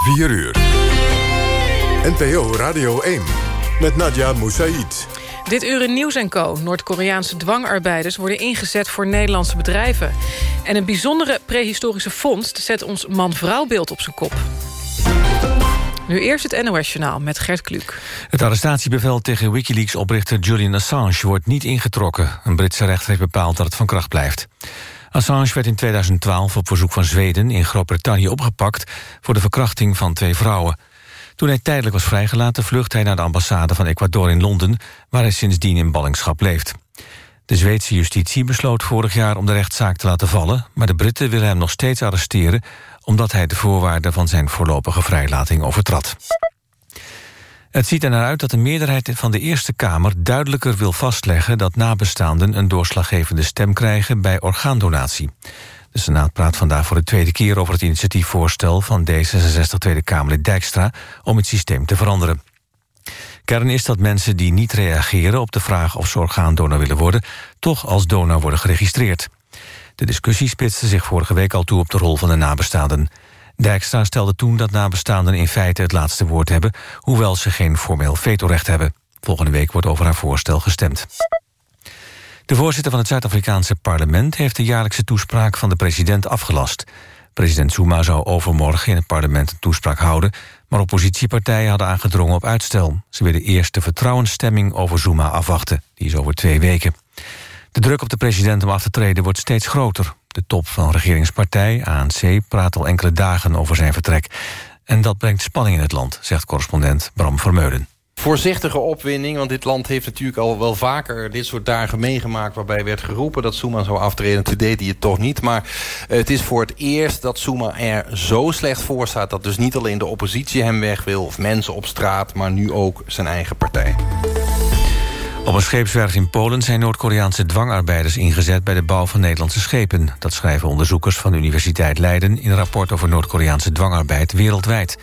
4 uur. NPO Radio 1 met Nadia Moussaïd. Dit uur in Nieuws Co. Noord-Koreaanse dwangarbeiders worden ingezet voor Nederlandse bedrijven. En een bijzondere prehistorische vondst zet ons man-vrouw-beeld op zijn kop. Nu eerst het NOS-journaal met Gert Kluk. Het arrestatiebevel tegen Wikileaks-oprichter Julian Assange wordt niet ingetrokken. Een Britse rechter heeft bepaald dat het van kracht blijft. Assange werd in 2012 op verzoek van Zweden in Groot-Brittannië opgepakt... voor de verkrachting van twee vrouwen. Toen hij tijdelijk was vrijgelaten vlucht hij naar de ambassade van Ecuador in Londen... waar hij sindsdien in ballingschap leeft. De Zweedse justitie besloot vorig jaar om de rechtszaak te laten vallen... maar de Britten willen hem nog steeds arresteren... omdat hij de voorwaarden van zijn voorlopige vrijlating overtrad. Het ziet er naar uit dat de meerderheid van de Eerste Kamer duidelijker wil vastleggen dat nabestaanden een doorslaggevende stem krijgen bij orgaandonatie. De Senaat praat vandaag voor de tweede keer over het initiatiefvoorstel van D66 Tweede Kamerlid Dijkstra om het systeem te veranderen. Kern is dat mensen die niet reageren op de vraag of ze orgaandonor willen worden, toch als donor worden geregistreerd. De discussie spitste zich vorige week al toe op de rol van de nabestaanden. Dijkstra stelde toen dat nabestaanden in feite het laatste woord hebben... hoewel ze geen formeel vetorecht hebben. Volgende week wordt over haar voorstel gestemd. De voorzitter van het Zuid-Afrikaanse parlement... heeft de jaarlijkse toespraak van de president afgelast. President Zuma zou overmorgen in het parlement een toespraak houden... maar oppositiepartijen hadden aangedrongen op uitstel. Ze willen eerst de vertrouwensstemming over Zuma afwachten. Die is over twee weken. De druk op de president om af te treden wordt steeds groter. De top van regeringspartij, ANC, praat al enkele dagen over zijn vertrek. En dat brengt spanning in het land, zegt correspondent Bram Vermeulen voorzichtige opwinding. Want dit land heeft natuurlijk al wel vaker dit soort dagen meegemaakt... waarbij werd geroepen dat Suma zou aftreden. Toen deed hij het toch niet. Maar het is voor het eerst dat Suma er zo slecht voor staat... dat dus niet alleen de oppositie hem weg wil... of mensen op straat, maar nu ook zijn eigen partij. Op een scheepswerf in Polen zijn Noord-Koreaanse dwangarbeiders ingezet... bij de bouw van Nederlandse schepen. Dat schrijven onderzoekers van de Universiteit Leiden... in een rapport over Noord-Koreaanse dwangarbeid wereldwijd.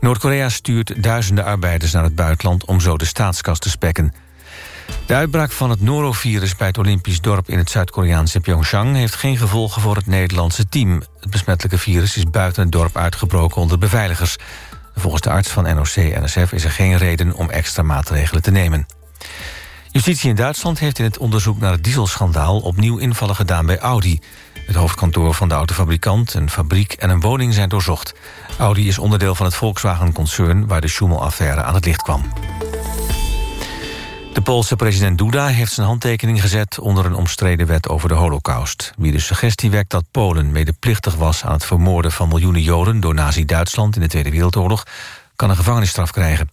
Noord-Korea stuurt duizenden arbeiders naar het buitenland... om zo de staatskas te spekken. De uitbraak van het norovirus bij het Olympisch dorp... in het Zuid-Koreaanse Pyeongchang... heeft geen gevolgen voor het Nederlandse team. Het besmettelijke virus is buiten het dorp uitgebroken onder beveiligers. Volgens de arts van NOC-NSF is er geen reden om extra maatregelen te nemen. Justitie in Duitsland heeft in het onderzoek naar het dieselschandaal... opnieuw invallen gedaan bij Audi. Het hoofdkantoor van de autofabrikant, een fabriek en een woning zijn doorzocht. Audi is onderdeel van het Volkswagen-concern... waar de Schumel-affaire aan het licht kwam. De Poolse president Duda heeft zijn handtekening gezet... onder een omstreden wet over de holocaust. Wie de suggestie wekt dat Polen medeplichtig was... aan het vermoorden van miljoenen Joden door nazi-Duitsland... in de Tweede Wereldoorlog, kan een gevangenisstraf krijgen.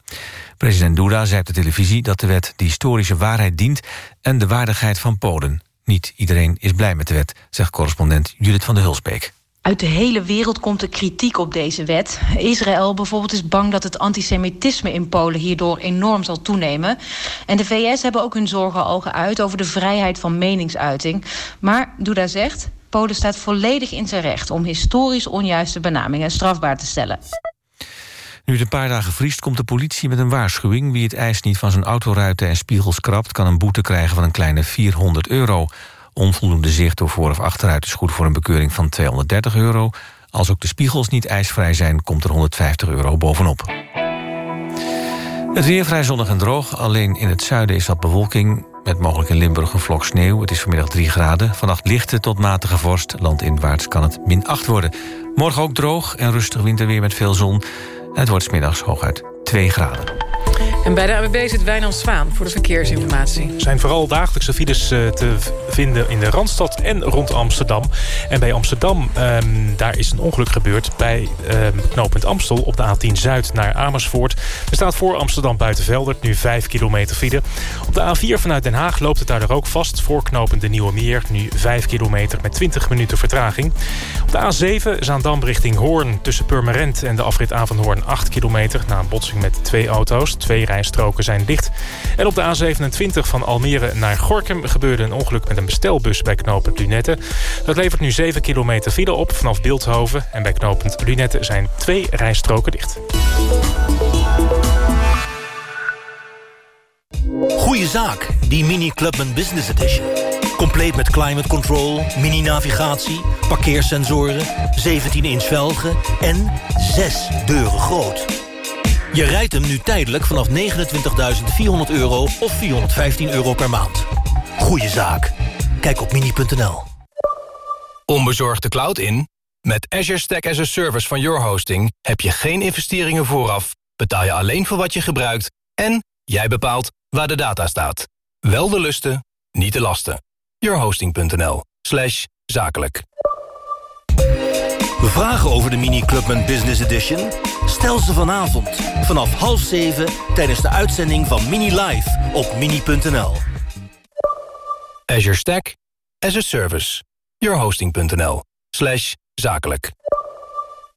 President Duda zei op de televisie dat de wet de historische waarheid dient... en de waardigheid van Polen. Niet iedereen is blij met de wet, zegt correspondent Judith van der Hulsbeek. Uit de hele wereld komt er kritiek op deze wet. Israël bijvoorbeeld is bang dat het antisemitisme in Polen hierdoor enorm zal toenemen. En de VS hebben ook hun zorgen al geuit over de vrijheid van meningsuiting. Maar Duda zegt, Polen staat volledig in zijn recht om historisch onjuiste benamingen strafbaar te stellen. Nu het een paar dagen vriest, komt de politie met een waarschuwing. Wie het ijs niet van zijn autoruiten en spiegels krabt... kan een boete krijgen van een kleine 400 euro. Onvoldoende zicht door voor- of achteruit is goed voor een bekeuring van 230 euro. Als ook de spiegels niet ijsvrij zijn, komt er 150 euro bovenop. Het weer vrij zonnig en droog. Alleen in het zuiden is wat bewolking. Met mogelijk in Limburg een vlok sneeuw. Het is vanmiddag 3 graden. Vannacht lichte tot matige vorst. Landinwaarts kan het min 8 worden. Morgen ook droog en rustig winterweer met veel zon. Het wordt smiddags hooguit 2 graden. En bij de AWB zit Wijnand Zwaan voor de verkeersinformatie. Er zijn vooral dagelijkse files eh, te vinden in de Randstad en rond Amsterdam. En bij Amsterdam, um, daar is een ongeluk gebeurd bij um, knooppunt Amstel op de A10 Zuid naar Amersfoort. Er staat voor Amsterdam Buitenveldert nu 5 kilometer file. Op de A4 vanuit Den Haag loopt het daar ook vast voor knooppunt de Nieuwe Meer. Nu 5 kilometer met 20 minuten vertraging. Op de A7 Zaandam richting Hoorn tussen Purmerend en de afrit Hoorn 8 kilometer. Na een botsing met twee auto's. Twee rijstroken zijn dicht. En op de A27 van Almere naar Gorkum gebeurde een ongeluk met een bestelbus bij knooppunt Lunette. Dat levert nu 7 kilometer file op vanaf Beeldhoven. En bij knooppunt Lunette zijn twee rijstroken dicht. Goeie zaak, die Mini Clubman Business Edition. Compleet met climate control, mini-navigatie, parkeersensoren... 17-inch velgen en 6 deuren groot. Je rijdt hem nu tijdelijk vanaf 29.400 euro of 415 euro per maand. Goeie zaak. Kijk op mini.nl. Onbezorgd de cloud in? Met Azure Stack as a Service van Your Hosting... heb je geen investeringen vooraf, betaal je alleen voor wat je gebruikt... en jij bepaalt waar de data staat. Wel de lusten, niet de lasten. yourhosting.nl zakelijk. Vragen over de Mini Clubman Business Edition? Stel ze vanavond vanaf half zeven tijdens de uitzending van Mini Live op mini.nl. Azure Stack as a Service. yourhosting.nl slash zakelijk.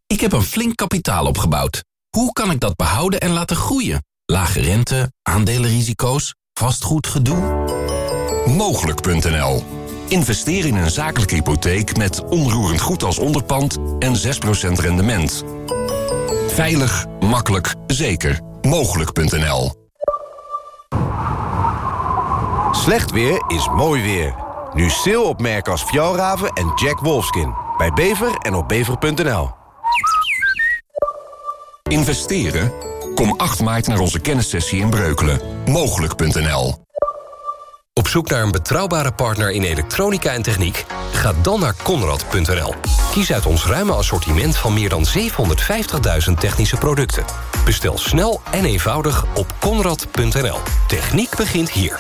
Ik heb een flink kapitaal opgebouwd. Hoe kan ik dat behouden en laten groeien? Lage rente, aandelenrisico's, vastgoedgedoe? Mogelijk.nl Investeer in een zakelijke hypotheek met onroerend goed als onderpand en 6% rendement. Veilig, makkelijk, zeker. Mogelijk.nl Slecht weer is mooi weer. Nu sale op merken als Fjallraven en Jack Wolfskin. Bij Bever en op bever.nl. Investeren? Kom 8 maart naar onze kennissessie in Breukelen. Mogelijk.nl Op zoek naar een betrouwbare partner in elektronica en techniek? Ga dan naar Conrad.nl. Kies uit ons ruime assortiment van meer dan 750.000 technische producten. Bestel snel en eenvoudig op Conrad.nl. Techniek begint hier.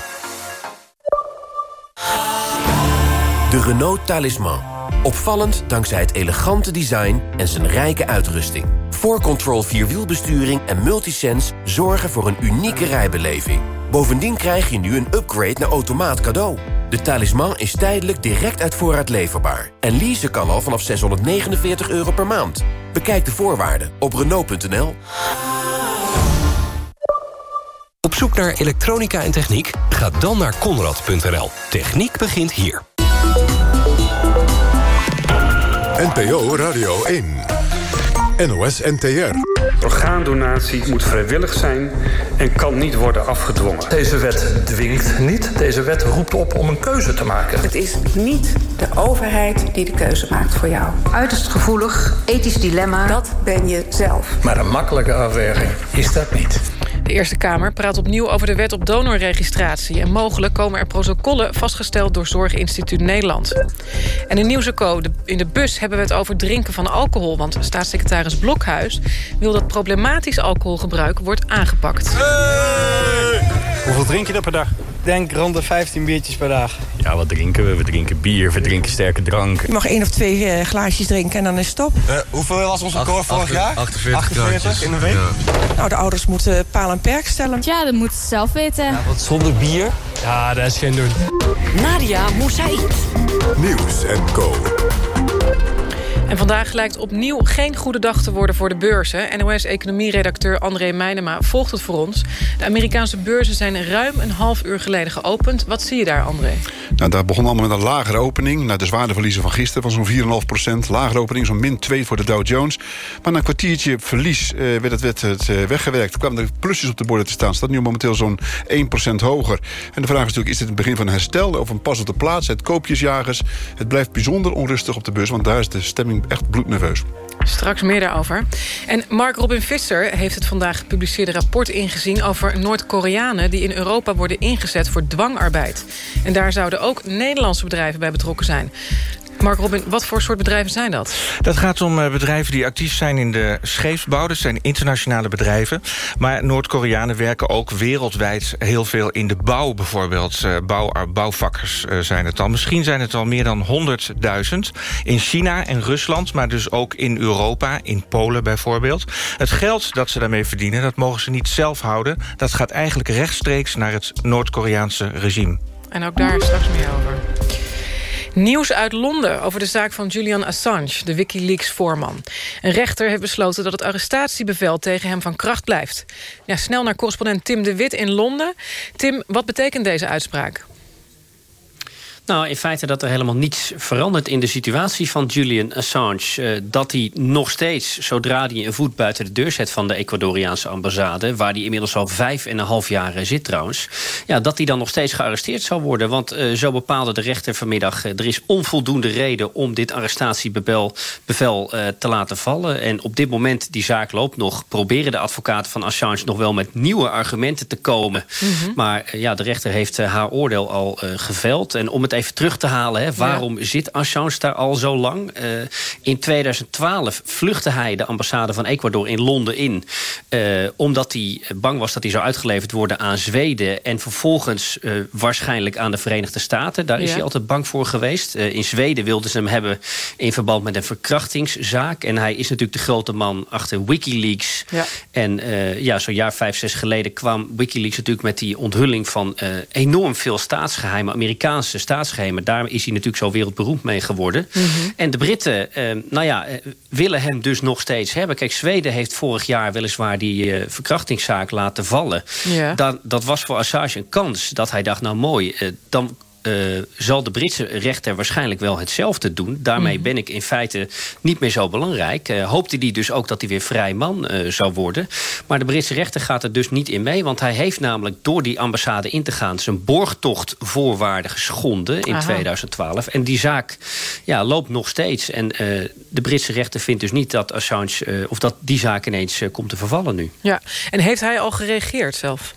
De Renault Talisman. Opvallend dankzij het elegante design en zijn rijke uitrusting. 4Control Vierwielbesturing en Multisense zorgen voor een unieke rijbeleving. Bovendien krijg je nu een upgrade naar automaat cadeau. De talisman is tijdelijk direct uit voorraad leverbaar. En leasen kan al vanaf 649 euro per maand. Bekijk de voorwaarden op Renault.nl. Op zoek naar elektronica en techniek? Ga dan naar Conrad.nl. Techniek begint hier. NPO Radio 1. NOS NTR. Orgaandonatie moet vrijwillig zijn en kan niet worden afgedwongen. Deze wet dwingt niet. Deze wet roept op om een keuze te maken. Het is niet de overheid die de keuze maakt voor jou. Uiterst gevoelig, ethisch dilemma, dat ben je zelf. Maar een makkelijke afweging is dat niet. De Eerste Kamer praat opnieuw over de wet op donorregistratie... en mogelijk komen er protocollen vastgesteld door Zorginstituut Nederland. En in Nieuwseco, in de bus hebben we het over drinken van alcohol... want staatssecretaris Blokhuis wil dat problematisch alcoholgebruik wordt aangepakt. Hoeveel drink je er per dag? Ik denk rond de 15 biertjes per dag. Ja, wat drinken we? We drinken bier, we drinken sterke drank. Je mag één of twee uh, glaasjes drinken en dan is het stop. Uh, hoeveel was ons record vorig jaar? 48, 48 in een week? Ja. Nou, de ouders moeten paal en perk stellen. Ja, dat moeten ze zelf weten. Ja, wat zonder bier? Ja, dat is geen doen. Nadia Moussaïd. Nieuws en Co. En vandaag lijkt opnieuw geen goede dag te worden voor de beurzen. NOS-economieredacteur André Meijnema volgt het voor ons. De Amerikaanse beurzen zijn ruim een half uur geleden geopend. Wat zie je daar, André? Nou, dat begon allemaal met een lagere opening. Na de zware verliezen van gisteren van zo'n 4,5 procent. Lagere opening, zo'n min 2 voor de Dow Jones. Maar na een kwartiertje verlies uh, werd het, werd het uh, weggewerkt. Kwamen de plusjes op de borden te staan. Staat nu momenteel zo'n 1 procent hoger. En de vraag is natuurlijk, is dit het begin van een herstel... of een pas op de plaats, het koopjesjagers? Het blijft bijzonder onrustig op de beurs... want daar is de stemming echt bloednerveus. Straks meer daarover. En Mark Robin Visser heeft het vandaag gepubliceerde rapport ingezien... over Noord-Koreanen die in Europa worden ingezet voor dwangarbeid. En daar zouden ook Nederlandse bedrijven bij betrokken zijn. Mark Robin, wat voor soort bedrijven zijn dat? Dat gaat om bedrijven die actief zijn in de scheepsbouw. Dat zijn internationale bedrijven. Maar Noord-Koreanen werken ook wereldwijd heel veel in de bouw bijvoorbeeld. Bouw, bouwvakkers zijn het al. Misschien zijn het al meer dan 100.000. In China en Rusland, maar dus ook in Europa, in Polen bijvoorbeeld. Het geld dat ze daarmee verdienen, dat mogen ze niet zelf houden. Dat gaat eigenlijk rechtstreeks naar het Noord-Koreaanse regime. En ook daar straks meer over. Nieuws uit Londen over de zaak van Julian Assange, de Wikileaks-voorman. Een rechter heeft besloten dat het arrestatiebevel tegen hem van kracht blijft. Ja, snel naar correspondent Tim de Wit in Londen. Tim, wat betekent deze uitspraak? Nou, in feite dat er helemaal niets verandert in de situatie van Julian Assange. Uh, dat hij nog steeds, zodra hij een voet buiten de deur zet... van de Ecuadoriaanse ambassade... waar hij inmiddels al vijf en een half jaar zit trouwens... Ja, dat hij dan nog steeds gearresteerd zal worden. Want uh, zo bepaalde de rechter vanmiddag... er is onvoldoende reden om dit arrestatiebevel bevel, te laten vallen. En op dit moment, die zaak loopt nog... proberen de advocaten van Assange nog wel met nieuwe argumenten te komen. Mm -hmm. Maar ja, de rechter heeft haar oordeel al geveld. En om het even terug te halen, hè, waarom ja. zit Assange daar al zo lang? Uh, in 2012 vluchtte hij de ambassade van Ecuador in Londen in... Uh, omdat hij bang was dat hij zou uitgeleverd worden aan Zweden... en vervolgens uh, waarschijnlijk aan de Verenigde Staten. Daar is ja. hij altijd bang voor geweest. in Zweden wilden ze hem hebben in verband met een verkrachtingszaak. En hij is natuurlijk de grote man achter Wikileaks. Ja. En ja, zo'n jaar, vijf, zes geleden kwam Wikileaks natuurlijk met die onthulling... van enorm veel staatsgeheimen, Amerikaanse staatsgeheimen. Daar is hij natuurlijk zo wereldberoemd mee geworden. Mm -hmm. En de Britten, eh, nou ja, willen hem dus nog steeds hebben. Kijk, Zweden heeft vorig jaar weliswaar die uh, verkrachtingszaak laten vallen. Ja. Dat, dat was voor Assange een kans dat hij dacht, nou mooi, uh, dan uh, zal de Britse rechter waarschijnlijk wel hetzelfde doen. Daarmee mm. ben ik in feite niet meer zo belangrijk. Uh, hoopte hij dus ook dat hij weer vrij man uh, zou worden. Maar de Britse rechter gaat er dus niet in mee. Want hij heeft namelijk door die ambassade in te gaan... zijn borgtochtvoorwaarden geschonden in Aha. 2012. En die zaak ja, loopt nog steeds. En de Britse rechter vindt dus niet dat Assange... of dat die zaak ineens komt te vervallen nu. Ja, en heeft hij al gereageerd zelf?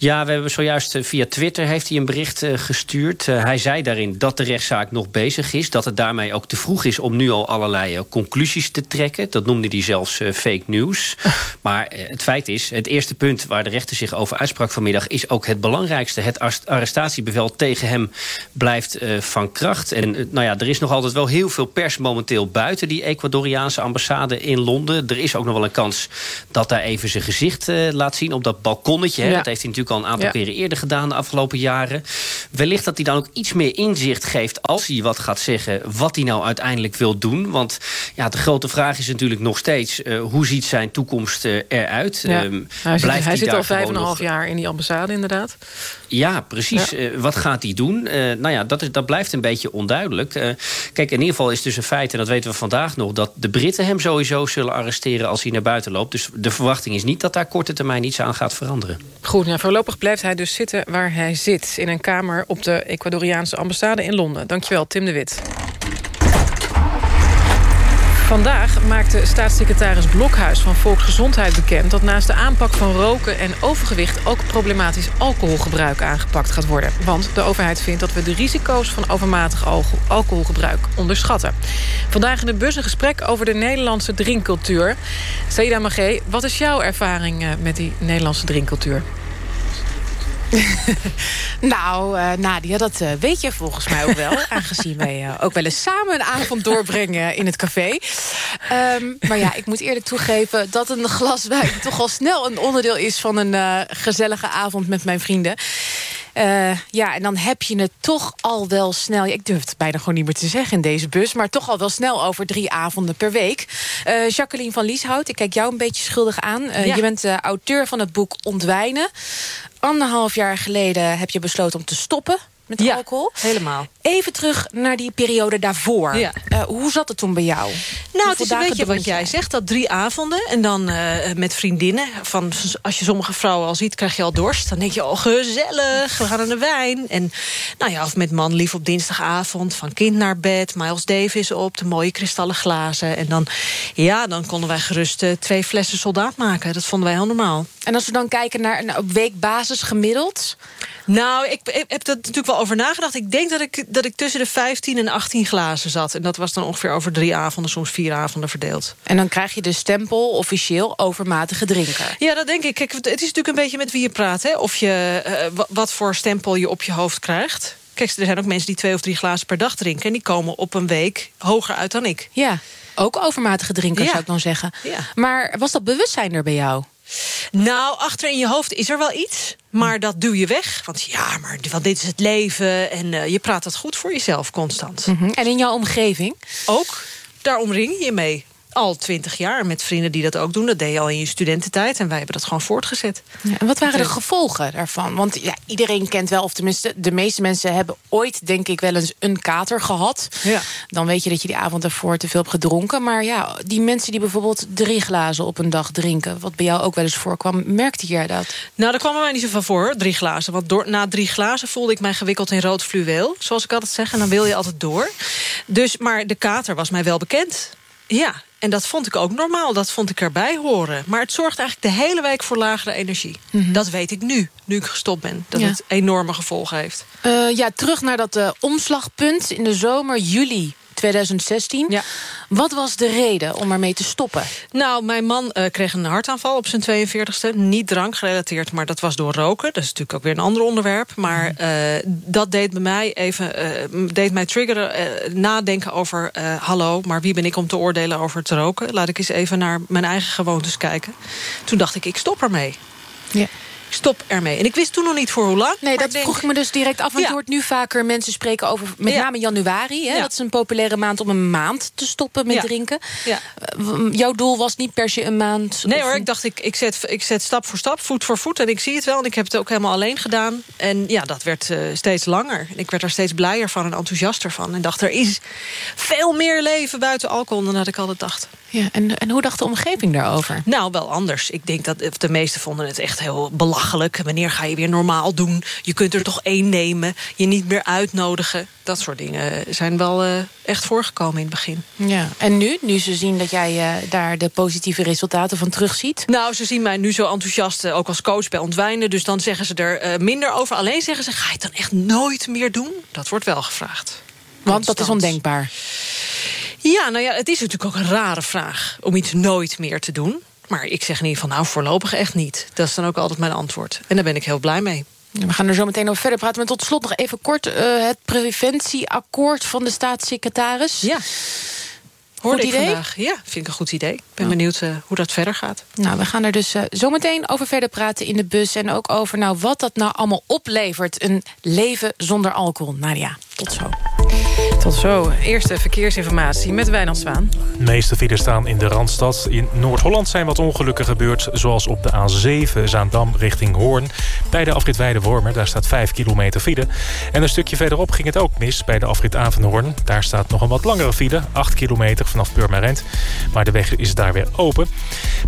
Ja, we hebben zojuist via Twitter heeft hij een bericht uh, gestuurd. Uh, hij zei daarin dat de rechtszaak nog bezig is. Dat het daarmee ook te vroeg is om nu al allerlei conclusies te trekken. Dat noemde hij zelfs fake news. maar het feit is, het eerste punt waar de rechter zich over uitsprak vanmiddag... is ook het belangrijkste. Het arrestatiebevel tegen hem blijft van kracht. En nou ja, er is nog altijd wel heel veel pers momenteel buiten... die Ecuadoriaanse ambassade in Londen. Er is ook nog wel een kans dat hij even zijn gezicht laat zien op dat balkonnetje. Ja. Dat heeft hij natuurlijk al een aantal ja. keren eerder gedaan de afgelopen jaren. Wellicht dat hij dan ook iets meer inzicht geeft als hij wat gaat zeggen... wat hij nou uiteindelijk wil doen. Want ja, de grote vraag is natuurlijk nog steeds... Uh, hoe ziet zijn toekomst uh, eruit? Ja. Um, hij zit, hij hij zit al vijf en een half jaar in die ambassade inderdaad. Ja, precies. Ja. Uh, wat gaat hij doen? nou ja, dat, is, dat blijft een beetje onduidelijk. kijk, in ieder geval is het dus een feit... en dat weten we vandaag nog... dat de Britten hem sowieso zullen arresteren als hij naar buiten loopt. Dus de verwachting is niet dat daar korte termijn iets aan gaat veranderen. Goed, ja, voorlopig blijft hij dus zitten waar hij zit. In een kamer op de Ecuadoriaanse ambassade in Londen. Dankjewel, Tim de Wit. Vandaag maakte staatssecretaris Blokhuis van Volksgezondheid bekend... dat naast de aanpak van roken en overgewicht... ook problematisch alcoholgebruik aangepakt gaat worden. Want de overheid vindt dat we de risico's van overmatig alcoholgebruik onderschatten. Vandaag in de bus een gesprek over de Nederlandse drinkcultuur. Saida Magé, wat is jouw ervaring met die Nederlandse drinkcultuur? nou, uh, Nadia, dat uh, weet je volgens mij ook wel. aangezien wij uh, ook wel eens samen een avond doorbrengen in het café. Um, maar ja, ik moet eerlijk toegeven dat een glas wijn... toch al snel een onderdeel is van een gezellige avond met mijn vrienden. Uh, ja, en dan heb je het toch al wel snel... ik durf het bijna gewoon niet meer te zeggen in deze bus... maar toch al wel snel over drie avonden per week. Uh, Jacqueline van Lieshout, ik kijk jou een beetje schuldig aan. Uh, ja. Je bent auteur van het boek Ontwijnen. Anderhalf jaar geleden heb je besloten om te stoppen met ja, alcohol. helemaal. Even terug naar die periode daarvoor. Ja. Uh, hoe zat het toen bij jou? Nou, het is een beetje wat jij zegt, dat drie avonden. En dan uh, met vriendinnen. Van, als je sommige vrouwen al ziet, krijg je al dorst. Dan denk je, oh gezellig, we gaan naar de wijn. En nou ja, of met man lief op dinsdagavond. Van kind naar bed, Miles Davis op, de mooie kristallen glazen. En dan, ja, dan konden wij gerust uh, twee flessen soldaat maken. Dat vonden wij heel normaal. En als we dan kijken naar, naar op weekbasis gemiddeld... Nou, ik, ik heb er natuurlijk wel over nagedacht. Ik denk dat ik, dat ik tussen de 15 en 18 glazen zat. En dat was dan ongeveer over drie avonden, soms vier avonden verdeeld. En dan krijg je de stempel officieel overmatige drinker. Ja, dat denk ik. Kijk, het is natuurlijk een beetje met wie je praat. Hè? Of je, uh, wat voor stempel je op je hoofd krijgt. Kijk, er zijn ook mensen die twee of drie glazen per dag drinken... en die komen op een week hoger uit dan ik. Ja, ook overmatige drinkers ja. zou ik dan zeggen. Ja. Maar was dat bewustzijn er bij jou? Nou, achter in je hoofd is er wel iets. Maar dat duw je weg. Want ja, maar want dit is het leven. En uh, je praat dat goed voor jezelf constant. Mm -hmm. En in jouw omgeving? Ook. Daar omring je mee. Al twintig jaar met vrienden die dat ook doen. Dat deed je al in je studententijd. En wij hebben dat gewoon voortgezet. Ja, en wat waren de gevolgen daarvan? Want ja, iedereen kent wel, of tenminste de meeste mensen hebben ooit, denk ik, wel eens een kater gehad. Ja. Dan weet je dat je die avond daarvoor te veel hebt gedronken. Maar ja, die mensen die bijvoorbeeld drie glazen op een dag drinken, wat bij jou ook wel eens voorkwam, merkte jij dat? Nou, daar kwam er mij niet zo van voor, drie glazen. Want door, na drie glazen voelde ik mij gewikkeld in rood fluweel. Zoals ik altijd zeg, en dan wil je altijd door. Dus, maar de kater was mij wel bekend. Ja, en dat vond ik ook normaal. Dat vond ik erbij horen. Maar het zorgt eigenlijk de hele week voor lagere energie. Dat weet ik nu, nu ik gestopt ben. Dat Ja. het enorme gevolgen heeft. Eh, ja, terug naar dat eh, omslagpunt in de zomer, juli 2016. Ja. Wat was de reden om ermee te stoppen? Nou, mijn man eh, kreeg een hartaanval op zijn 42e. Niet drankgerelateerd, maar dat was door roken. Dat is natuurlijk ook weer een ander onderwerp. Maar Mhm. eh, dat deed bij mij even eh, deed mij triggeren, nadenken over... hallo, maar wie ben ik om te oordelen over het roken? Laat ik eens even naar mijn eigen gewoontes kijken. Toen dacht ik, ik stop ermee. Ja. Stop ermee. En ik wist toen nog niet voor hoe lang. Nee, dat denk- vroeg ik me dus direct af. Want je hoort nu vaker mensen spreken over met name januari. Hè? Dat is een populaire maand om een maand te stoppen met drinken. Ja. Eh, jouw doel was niet per se een maand? Nee hoor, een- ik dacht ik, ik, zet, ik zet stap voor stap, voet voor voet. En ik zie het wel en ik heb het ook helemaal alleen gedaan. En ja, dat werd eh, steeds langer. En ik werd er steeds blijer van en enthousiaster van. En dacht, er is veel meer leven buiten alcohol dan dat ik altijd dacht. Ja, en, en hoe dacht de omgeving daarover? Nou, wel anders. Ik denk dat de meesten vonden het echt heel belachelijk. Wanneer ga je weer normaal doen? Je kunt er toch één nemen. Je niet meer uitnodigen. Dat soort dingen zijn wel eh, echt voorgekomen in het begin. Ja. En nu, nu ze zien dat jij eh, daar de positieve resultaten van terugziet? Nou, ze zien mij nu zo enthousiast, eh, ook als coach bij ontwijnen. Dus dan zeggen ze er minder over. Alleen zeggen ze, ga je het dan echt nooit meer doen? Dat wordt wel gevraagd. Want dat is ondenkbaar. Ja, nou ja, het is natuurlijk ook een rare vraag om iets nooit meer te doen. Maar ik zeg in ieder geval, nou, voorlopig echt niet. Dat is dan ook altijd mijn antwoord. En daar ben ik heel blij mee. We gaan er zo meteen over verder praten. Maar tot slot nog even kort eh, het preventieakkoord van de staatssecretaris. Ja. Hoorde Goed idee? vandaag. Ja, vind ik een goed idee. Ik ben benieuwd eh, hoe dat verder gaat. Nou, we gaan er dus eh, zo meteen over verder praten in de bus. En ook over nou, wat dat nou allemaal oplevert. Een leven zonder alcohol. Nadia, tot zo. Tot zo. Eerste verkeersinformatie met Wijnand Zwaan. De meeste files staan in de Randstad. In Noord-Holland zijn wat ongelukken gebeurd... zoals op de A7 Zaandam richting Hoorn. Bij de afrit Weide-Wormer, daar staat 5 kilometer file. En een stukje verderop ging het ook mis bij de afrit Avenhoorn. Daar staat nog een wat langere file, 8 kilometer vanaf Purmerend. Maar de weg is daar weer open.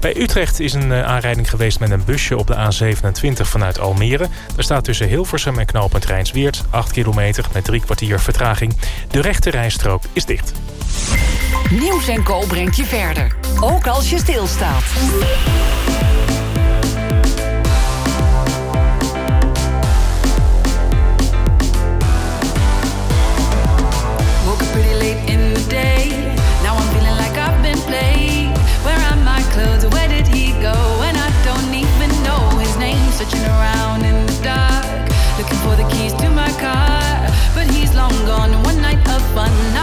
Bij Utrecht is een eh, aanrijding geweest met een busje op de A27 vanuit Almere. Er staat tussen Hilversum en knooppunt Rijnsweert 8 kilometer met drie kwartier vertraging. De rechte rijstrook is dicht. Nieuws en Co brengt je verder. Ook als je stilstaat. Woke pretty late in the day. Of fun,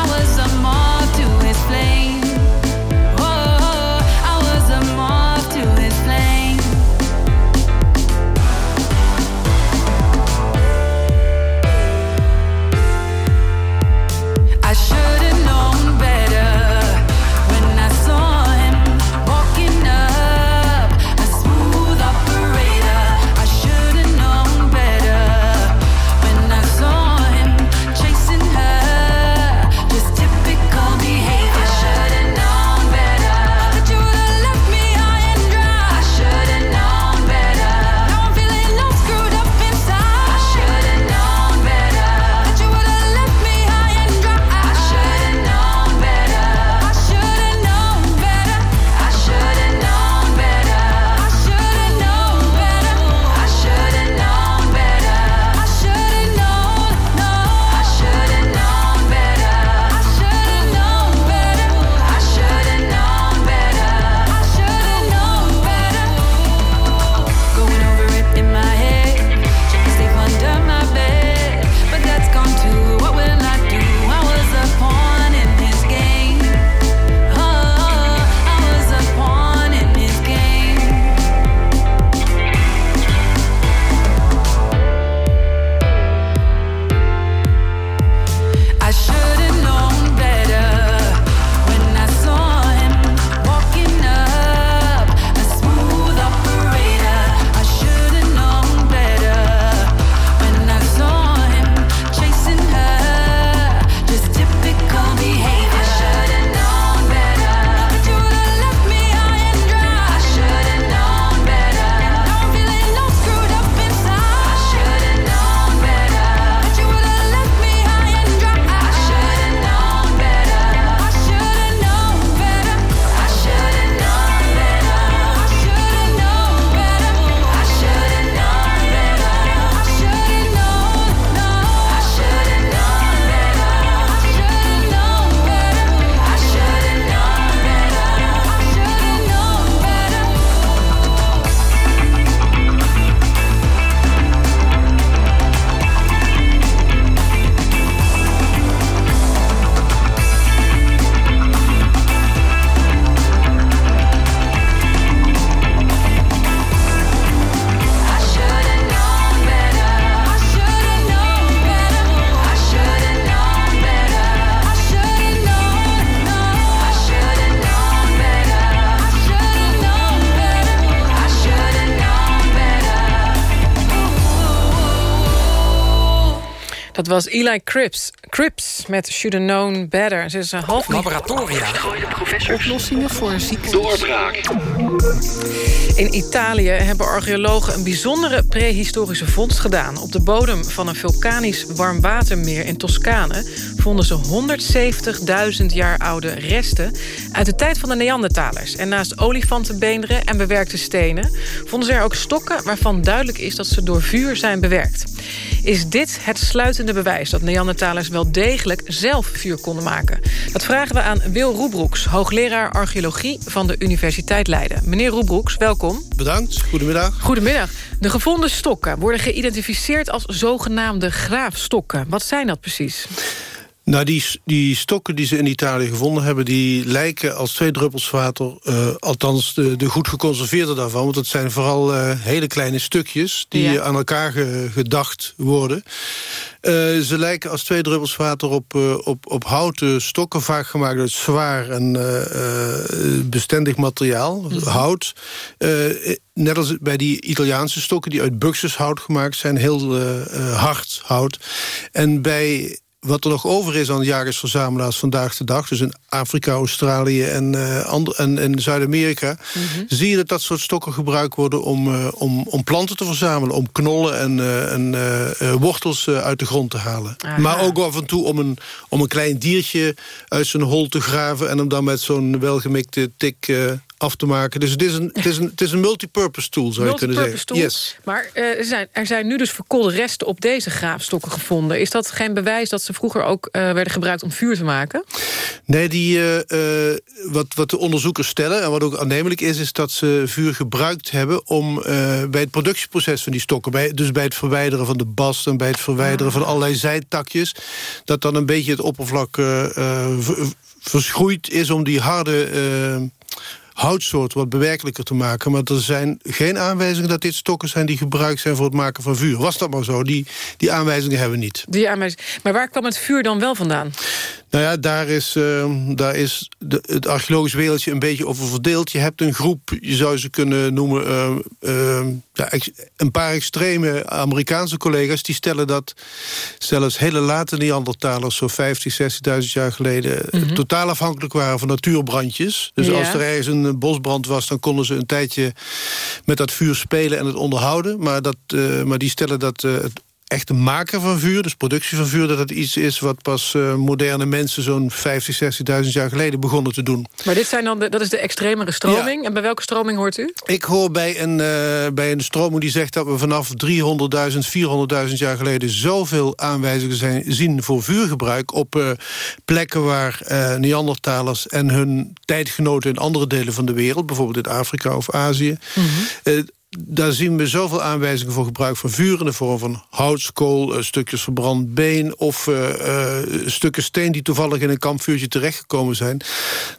was Eli Cripps, Cripps met Should Have Known Better. Ze is een half... Laboratoria. Oplossingen voor ziekte. Doorbraak. In Italië hebben archeologen een bijzondere prehistorische vondst gedaan. Op de bodem van een vulkanisch warmwatermeer in Toscane... vonden ze 170.000 jaar oude resten uit de tijd van de Neandertalers. En naast olifantenbeenderen en bewerkte stenen... vonden ze er ook stokken waarvan duidelijk is dat ze door vuur zijn bewerkt. Is dit het sluitende bewijs dat Neandertalers wel degelijk zelf vuur konden maken? Dat vragen we aan Wil Roebroeks, hoogleraar archeologie van de Universiteit Leiden. Meneer Roebroeks, welkom. Bedankt, goedemiddag. Goedemiddag. De gevonden stokken worden geïdentificeerd als zogenaamde graafstokken. Wat zijn dat precies? Nou, die, die stokken die ze in Italië gevonden hebben... die lijken als twee druppels water, uh, althans de, de goed geconserveerde daarvan... want het zijn vooral uh, hele kleine stukjes die ja. aan elkaar ge, gedacht worden. Uh, ze lijken als twee druppels water op, op, op houten stokken... vaak gemaakt uit zwaar en bestendig materiaal, mm -hmm. hout... net als bij die Italiaanse stokken die uit buxushout gemaakt zijn... heel hard hout. En bij wat er nog over is aan jagersverzamelaars vandaag de dag... dus in Afrika, Australië en, uh, en, en Zuid-Amerika... Mm -hmm. zie je dat dat soort stokken gebruikt worden om, uh, om, om planten te verzamelen... om knollen en, uh, en wortels uit de grond te halen. Aha. Maar ook af en toe om een, om een klein diertje uit zijn hol te graven... en hem dan met zo'n welgemikte tik af te maken. Dus het is een, het is een, het is een multipurpose tool, zou je kunnen zeggen. Tool. Yes. Maar uh, er, zijn, er zijn nu dus verkoolde resten op deze graafstokken gevonden. Is dat geen bewijs dat ze vroeger ook uh, werden gebruikt om vuur te maken? Nee, die, uh, wat, wat de onderzoekers stellen... en wat ook aannemelijk is, is dat ze vuur gebruikt hebben... om bij het productieproces van die stokken... Bij, dus bij het verwijderen van de bast en bij het verwijderen ah. van allerlei zijtakjes... dat dan een beetje het oppervlak verschroeid is om die harde houtsoort wat bewerkelijker te maken. Maar er zijn geen aanwijzingen dat dit stokken zijn... die gebruikt zijn voor het maken van vuur. Was dat maar zo? Die, die aanwijzingen hebben we niet. Die aanwijzingen. Maar waar kwam het vuur dan wel vandaan? Nou ja, daar is, uh, daar is de, het archeologisch wereldje een beetje over verdeeld. Je hebt een groep, je zou ze kunnen noemen... Uh, uh, ja, een paar extreme Amerikaanse collega's... die stellen dat zelfs hele late Neandertalers... zo 50, 60.000 jaar geleden... Mm -hmm. totaal afhankelijk waren van natuurbrandjes. Dus ja. als er ergens een bosbrand was... dan konden ze een tijdje met dat vuur spelen en het onderhouden. Maar, dat, maar die stellen dat het echte maken van vuur, dus productie van vuur... dat het iets is wat pas uh, moderne mensen zo'n 50, 60.000 jaar geleden begonnen te doen. Maar dit zijn dan de, dat is de extremere stroming. Ja. En bij welke stroming hoort u? Ik hoor bij een, uh, bij een stroming die zegt dat we vanaf 300.000, 400.000 jaar geleden... zoveel aanwijzingen zijn, zien voor vuurgebruik... op uh, plekken waar Neandertalers en hun tijdgenoten in andere delen van de wereld... bijvoorbeeld in Afrika of Azië... Mm -hmm daar zien we zoveel aanwijzingen voor gebruik van vuur... in de vorm van houtskool, uh, stukjes verbrand been... of uh, uh, stukken steen die toevallig in een kampvuurtje terechtgekomen zijn...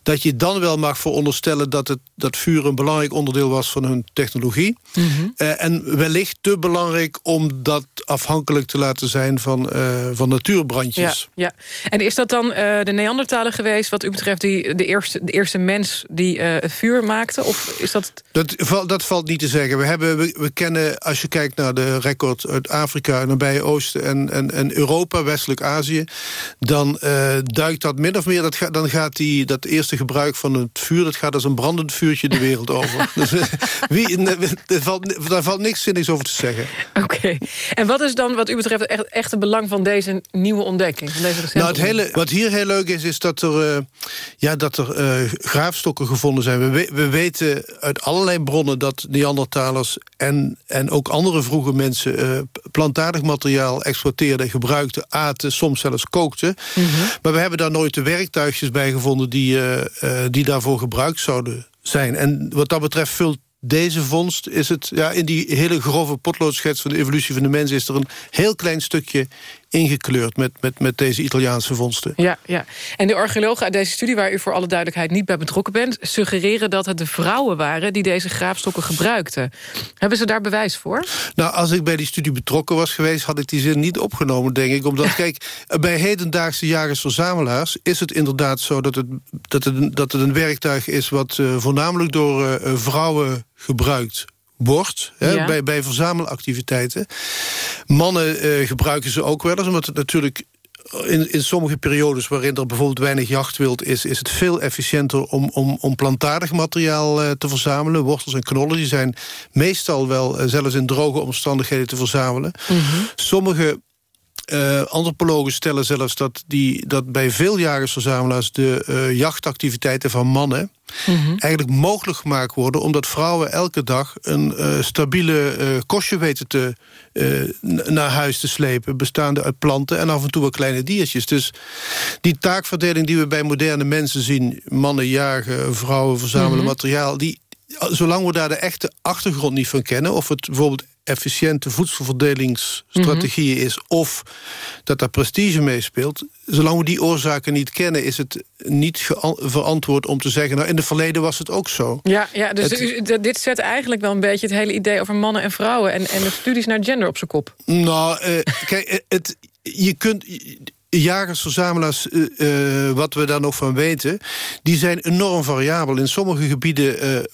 dat je dan wel mag veronderstellen dat het, dat vuur een belangrijk onderdeel was... van hun technologie. Mm -hmm. en wellicht te belangrijk om dat afhankelijk te laten zijn... van, van natuurbrandjes. Ja, ja. En is dat dan de Neandertaler geweest... wat u betreft die, de, eerste, de eerste mens die vuur maakte? Of is dat... Dat, dat valt niet te zeggen we, hebben, we, we, kennen, als je kijkt naar de record uit Afrika... nabije Oosten en, en, en Europa, Westelijk Azië... dan uh, duikt dat min of meer... Dat ga, dan gaat die, dat eerste gebruik van het vuur... dat gaat als een brandend vuurtje de wereld over. dus, wie, daar, valt, daar valt niks zinnigs over te zeggen. Oké. Okay. En wat is dan wat u betreft echt, echt het belang van deze nieuwe ontdekking? Van deze nou, het hele, wat hier heel leuk is, is dat er, uh, ja, dat er uh, graafstokken gevonden zijn. We, we weten uit allerlei bronnen dat En, en ook andere vroege mensen... Uh, plantaardig materiaal exploiteerden, gebruikten, aten... soms zelfs kookten. Mm -hmm. Maar we hebben daar nooit de werktuigjes bij gevonden... die, uh, uh, die daarvoor gebruikt zouden zijn. En wat dat betreft vult deze vondst is het... Ja, in die hele grove potloodschets van de evolutie van de mens... is er een heel klein stukje ingekleurd met, met, met deze Italiaanse vondsten. Ja, ja. En de archeologen uit deze studie, waar u voor alle duidelijkheid niet bij betrokken bent... suggereren dat het de vrouwen waren die deze graafstokken gebruikten. Hebben ze daar bewijs voor? Nou, als ik bij die studie betrokken was geweest... had ik die zin niet opgenomen, denk ik. Omdat, kijk, bij hedendaagse jagers-verzamelaars... is het inderdaad zo dat het, dat het, dat het een werktuig is... wat uh, voornamelijk door uh, vrouwen gebruikt wordt hè, Ja. bij, bij verzamelactiviteiten. Mannen eh, gebruiken ze ook wel eens, omdat het natuurlijk in, in sommige periodes waarin er bijvoorbeeld weinig jachtwild is... is het veel efficiënter om, om, om plantaardig materiaal eh, te verzamelen. Wortels en knollen die zijn meestal wel eh, zelfs in droge omstandigheden te verzamelen. Sommige eh, antropologen stellen zelfs dat, die, dat bij veel jagersverzamelaars... de eh, jachtactiviteiten van mannen eigenlijk mogelijk gemaakt worden... omdat vrouwen elke dag een eh, stabiele kostje weten te, naar huis te slepen... bestaande uit planten en af en toe wat kleine diertjes. Dus die taakverdeling die we bij moderne mensen zien... mannen jagen, vrouwen verzamelen Mhm. materiaal... Die, zolang we daar de echte achtergrond niet van kennen... of het bijvoorbeeld efficiënte voedselverdelingsstrategieën is... of dat daar prestige meespeelt... zolang we die oorzaken niet kennen... is het niet verantwoord om te zeggen... nou, in het verleden was het ook zo. Ja, ja dus Het- u- d- dit zet eigenlijk wel een beetje het hele idee over mannen en vrouwen... en, en de studies naar gender op zijn kop. Nou, eh, kijk, eh, het, je kunt... Jagers, verzamelaars, eh, eh, wat we daar nog van weten... die zijn enorm variabel. In sommige gebieden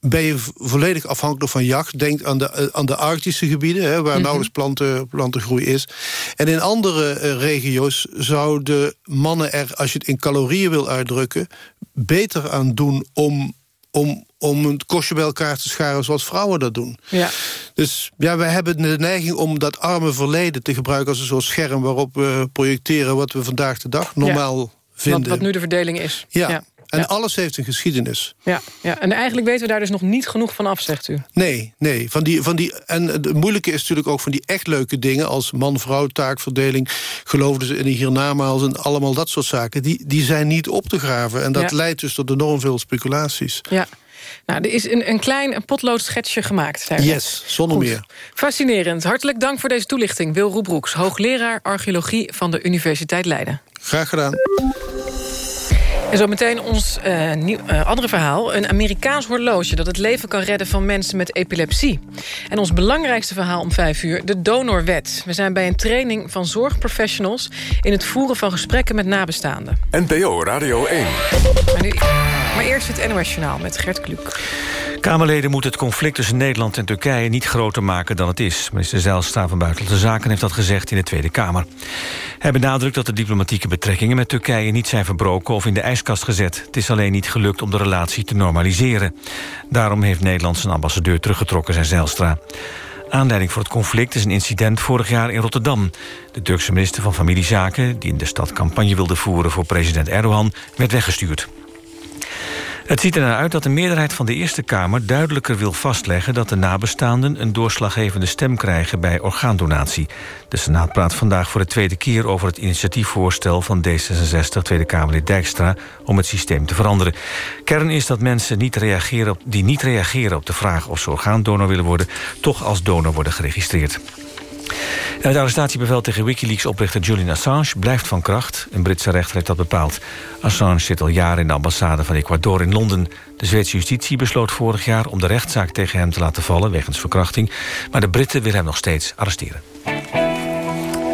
ben je volledig afhankelijk van jacht. Denk aan de, eh, aan de Arctische gebieden, hè, waar Mhm. nauwelijks planten, plantengroei is. En in andere eh, regio's zouden mannen er, als je het in calorieën wil uitdrukken... beter aan doen om, om, om een kostje bij elkaar te scharen zoals vrouwen dat doen. Ja. Dus ja, wij hebben de neiging om dat arme verleden te gebruiken... als een soort scherm waarop we projecteren wat we vandaag de dag normaal vinden. wat nu de verdeling is. Ja, ja. En Ja. alles heeft een geschiedenis. Ja, ja, en eigenlijk weten we daar dus nog niet genoeg van af, zegt u. Nee, nee. Van die, van die, en het moeilijke is natuurlijk ook van die echt leuke dingen... als man-vrouw, taakverdeling, geloofden ze in een hiernamaals... en allemaal dat soort zaken, die, die zijn niet op te graven. En dat Ja. leidt dus tot enorm veel speculaties. Ja. Nou, er is een, een klein een potlood schetsje gemaakt. hij. Yes, zonder Goed. meer. Fascinerend. Hartelijk dank voor deze toelichting. Wil Roebroeks, hoogleraar archeologie van de Universiteit Leiden. Graag gedaan. En zo meteen ons eh, nieuw, eh, andere verhaal. Een Amerikaans horloge dat het leven kan redden van mensen met epilepsie. En ons belangrijkste verhaal om vijf uur, de donorwet. We zijn bij een training van zorgprofessionals... in het voeren van gesprekken met nabestaanden. NPO Radio 1. Maar, nu, maar eerst het NOS Journaal met Gert Kluk. Kamerleden moeten het conflict tussen Nederland en Turkije niet groter maken dan het is. Minister Zijlstra van Buitenlandse Zaken heeft dat gezegd in de Tweede Kamer. Hij benadrukt dat de diplomatieke betrekkingen met Turkije niet zijn verbroken of in de ijskast gezet. Het is alleen niet gelukt om de relatie te normaliseren. Daarom heeft Nederland zijn ambassadeur teruggetrokken, zei Zijlstra. Aanleiding voor het conflict is een incident vorig jaar in Rotterdam. De Turkse minister van Familiezaken, die in de stad campagne wilde voeren voor president Erdogan, werd weggestuurd. Het ziet er naar uit dat de meerderheid van de Eerste Kamer duidelijker wil vastleggen dat de nabestaanden een doorslaggevende stem krijgen bij orgaandonatie. De Senaat praat vandaag voor de tweede keer over het initiatiefvoorstel van D66 Tweede Kamerlid Dijkstra om het systeem te veranderen. Kern is dat mensen niet reageren op, die niet reageren op de vraag of ze orgaandonor willen worden, toch als donor worden geregistreerd. En het arrestatiebevel tegen Wikileaks-oprichter Julian Assange blijft van kracht. Een Britse rechter heeft dat bepaald. Assange zit al jaren in de ambassade van Ecuador in Londen. De Zweedse justitie besloot vorig jaar om de rechtszaak tegen hem te laten vallen... wegens verkrachting. Maar de Britten willen hem nog steeds arresteren.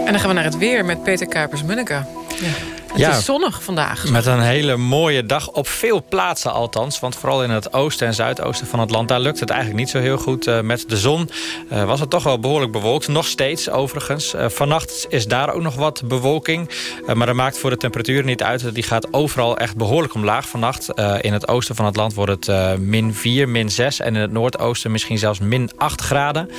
En dan gaan we naar het weer met Peter Kuipers-Munneke. Ja. Het Ja. is zonnig vandaag. Met een hele mooie dag, op veel plaatsen althans. Want vooral in het oosten en zuidoosten van het land... daar lukt het eigenlijk niet zo heel goed eh, met de zon. Eh, was het toch wel behoorlijk bewolkt. Nog steeds overigens. Eh, vannacht is daar ook nog wat bewolking. Maar dat maakt voor de temperatuur niet uit. Die gaat overal echt behoorlijk omlaag vannacht. In het oosten van het land wordt het min 4, min 6. En in het noordoosten misschien zelfs min 8 graden.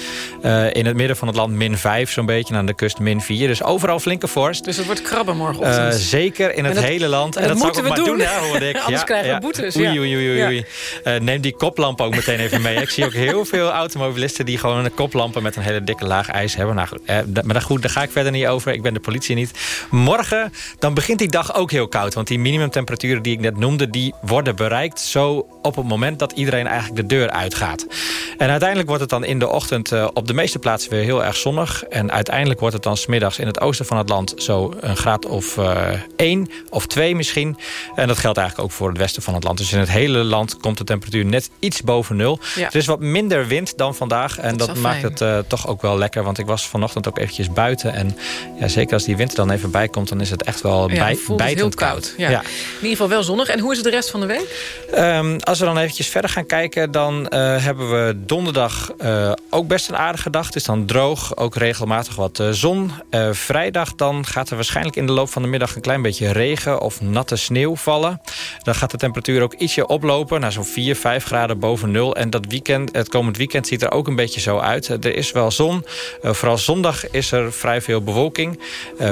In het midden van het land min 5 zo'n beetje. En aan de kust min 4. Dus overal flinke vorst. Dus het wordt krabben morgenochtend. Zeker in het dat- hele land. en En, dat dat, zou ik moeten ook we maar doen. doen, hè, hoorde ik. Anders krijgen we boetes, Oei, oei, oei, oei. Eh, neem die koplamp ook meteen even mee. Ik zie ook heel veel automobilisten die gewoon koplampen met een hele dikke laag ijs hebben. Nou, eh, maar goed, daar ga ik verder niet over. Ik ben de politie niet. Morgen, dan begint die dag ook heel koud. Want die minimumtemperaturen die ik net noemde, die worden bereikt zo op het moment dat iedereen eigenlijk de deur uitgaat. En uiteindelijk wordt het dan in de ochtend eh, op de meeste plaatsen weer heel erg zonnig. En uiteindelijk wordt het dan smiddags in het oosten van het land zo een graad of eh 1 of 2 misschien. En dat geldt eigenlijk ook voor het westen van het land. Dus in het hele land komt de temperatuur net iets boven nul. Ja. Er is wat minder wind dan vandaag. En Dat maakt fijn. het eh, toch ook wel lekker. Want ik was vanochtend ook eventjes buiten. En ja, zeker als die wind er dan even bij komt... dan is het echt wel Ja, bij, bijtend koud. Ja. Ja. In ieder geval wel zonnig. En hoe is het de rest van de week? Ehm, als we dan eventjes verder gaan kijken... dan uh, hebben we donderdag uh, ook best een aardige dag. Het is dan droog, ook regelmatig wat uh, zon. vrijdag dan gaat er waarschijnlijk in de loop van de middag... een klein beetje regen of natte sneeuw vallen. Dan gaat de temperatuur ook ietsje oplopen... naar zo'n 4, 5 graden boven nul. En dat weekend, het komend weekend ziet er ook een beetje zo uit. er is wel zon. vooral zondag is er vrij veel bewolking.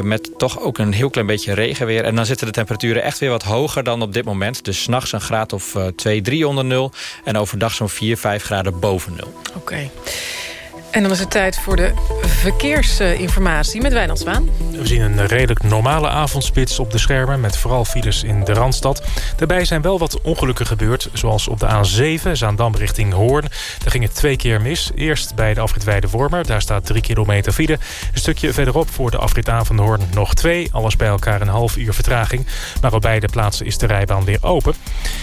met toch ook een heel klein beetje regen weer. En dan zitten de temperaturen echt weer wat hoger dan op dit moment. Dus s'nachts een graad of 2, 3 onder nul. En overdag zo'n 4, 5 graden boven nul. Oké. Okay. En dan is het tijd voor de verkeersinformatie met Wijnand Zwaan. We zien een redelijk normale avondspits op de schermen... met vooral files in de Randstad. Daarbij zijn wel wat ongelukken gebeurd... zoals op de A7, Zaandam richting Hoorn. Daar ging het twee keer mis. Eerst bij de afrit Weide-Wormer, daar staat 3 kilometer file. Een stukje verderop voor de afrit A van Hoorn nog twee. Alles bij elkaar een half uur vertraging. Maar op beide plaatsen is de rijbaan weer open.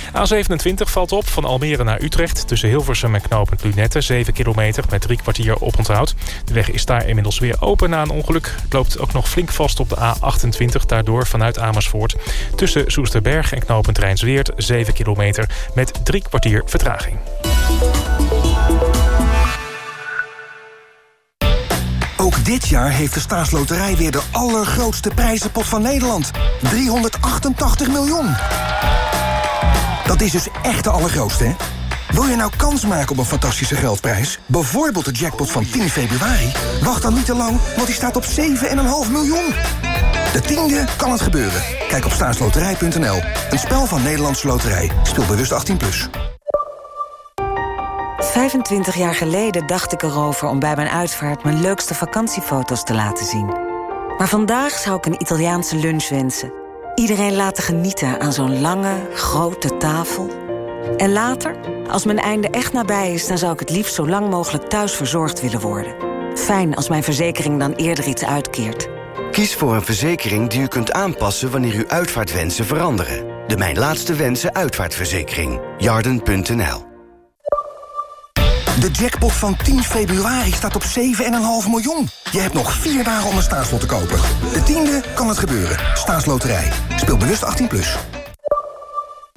A27 valt op van Almere naar Utrecht... tussen Hilversum en knooppunt Lunette, 7 kilometer... met drie kwartier oponthoud. De weg is daar inmiddels weer open na een ongeluk. Het loopt ook nog flink vast op de A28, daardoor vanuit Amersfoort. Tussen Soesterberg en knooppunt Rijnsweert 7 kilometer met drie kwartier vertraging. Ook dit jaar heeft de staatsloterij weer de allergrootste prijzenpot van Nederland. 388 miljoen. Dat is dus echt de allergrootste, hè? Wil je nou kans maken op een fantastische geldprijs? Bijvoorbeeld de jackpot van 10 februari? Wacht dan niet te lang, want die staat op 7,5 miljoen. De tiende kan het gebeuren. Kijk op staatsloterij.nl. Een spel van Nederlandse Loterij. Speel bewust 18+. Plus. 25 jaar geleden dacht ik erover om bij mijn uitvaart... mijn leukste vakantiefoto's te laten zien. Maar vandaag zou ik een Italiaanse lunch wensen. Iedereen laten genieten aan zo'n lange, grote tafel... En later, als mijn einde echt nabij is... dan zou ik het liefst zo lang mogelijk thuis verzorgd willen worden. Fijn als mijn verzekering dan eerder iets uitkeert. Kies voor een verzekering die u kunt aanpassen... wanneer uw uitvaartwensen veranderen. De Mijn Laatste Wensen uitvaartverzekering. Jarden.nl De jackpot van 10 februari staat op 7,5 miljoen. Je hebt nog vier dagen om een staatslot te kopen. De tiende kan het gebeuren. Staatsloterij. Speel bewust 18+. Plus.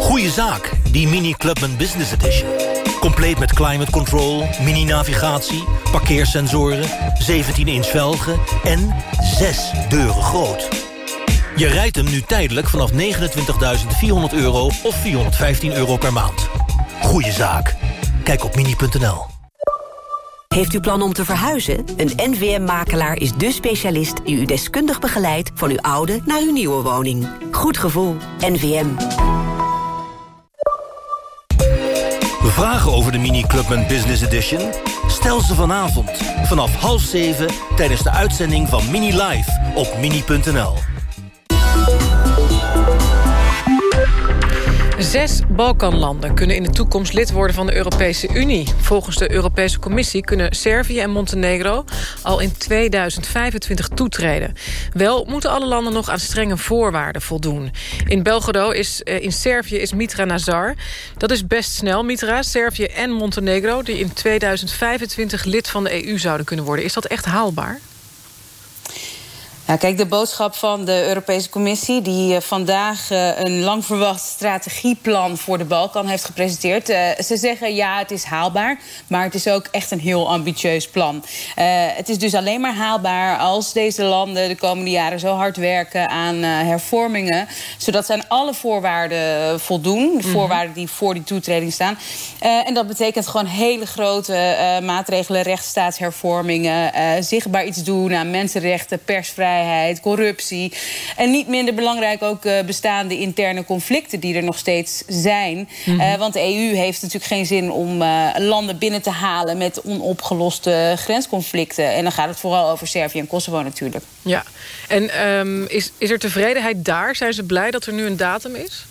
Goeie zaak, die Mini Clubman Business Edition. Compleet met climate control, mini-navigatie, parkeersensoren, 17-inch velgen en 6 deuren groot. Je rijdt hem nu tijdelijk vanaf 29.400 euro of 415 euro per maand. Goeie zaak. Kijk op mini.nl. Heeft u plan om te verhuizen? Een NVM-makelaar is de specialist die u deskundig begeleidt... van uw oude naar uw nieuwe woning. Goed gevoel. NVM. Vragen over de Mini Clubman Business Edition? Stel ze vanavond vanaf half zeven tijdens de uitzending van Mini Live op mini.nl. Zes Balkanlanden kunnen in de toekomst lid worden van de Europese Unie. Volgens de Europese Commissie kunnen Servië en Montenegro al in 2025 toetreden. Wel moeten alle landen nog aan strenge voorwaarden voldoen. In Belgrado is eh, in Servië is Mitra Nazar. Dat is best snel, Mitra. Servië en Montenegro die in 2025 lid van de EU zouden kunnen worden. Is dat echt haalbaar? Ja, kijk, de boodschap van de Europese Commissie... die uh, vandaag uh, een lang verwacht strategieplan voor de Balkan heeft gepresenteerd. Uh, ze zeggen ja, het is haalbaar, maar het is ook echt een heel ambitieus plan. het is dus alleen maar haalbaar als deze landen de komende jaren zo hard werken aan hervormingen... zodat ze aan alle voorwaarden voldoen, de mhm. voorwaarden die voor die toetreding staan. en dat betekent gewoon hele grote maatregelen, rechtsstaatshervormingen... zichtbaar iets doen aan mensenrechten, persvrijheid corruptie. En niet minder belangrijk ook uh, bestaande interne conflicten die er nog steeds zijn. Mm -hmm. uh, want de EU heeft natuurlijk geen zin om uh, landen binnen te halen met onopgeloste grensconflicten. En dan gaat het vooral over Servië en Kosovo natuurlijk. Ja, en um, is, is er tevredenheid daar? Zijn ze blij dat er nu een datum is?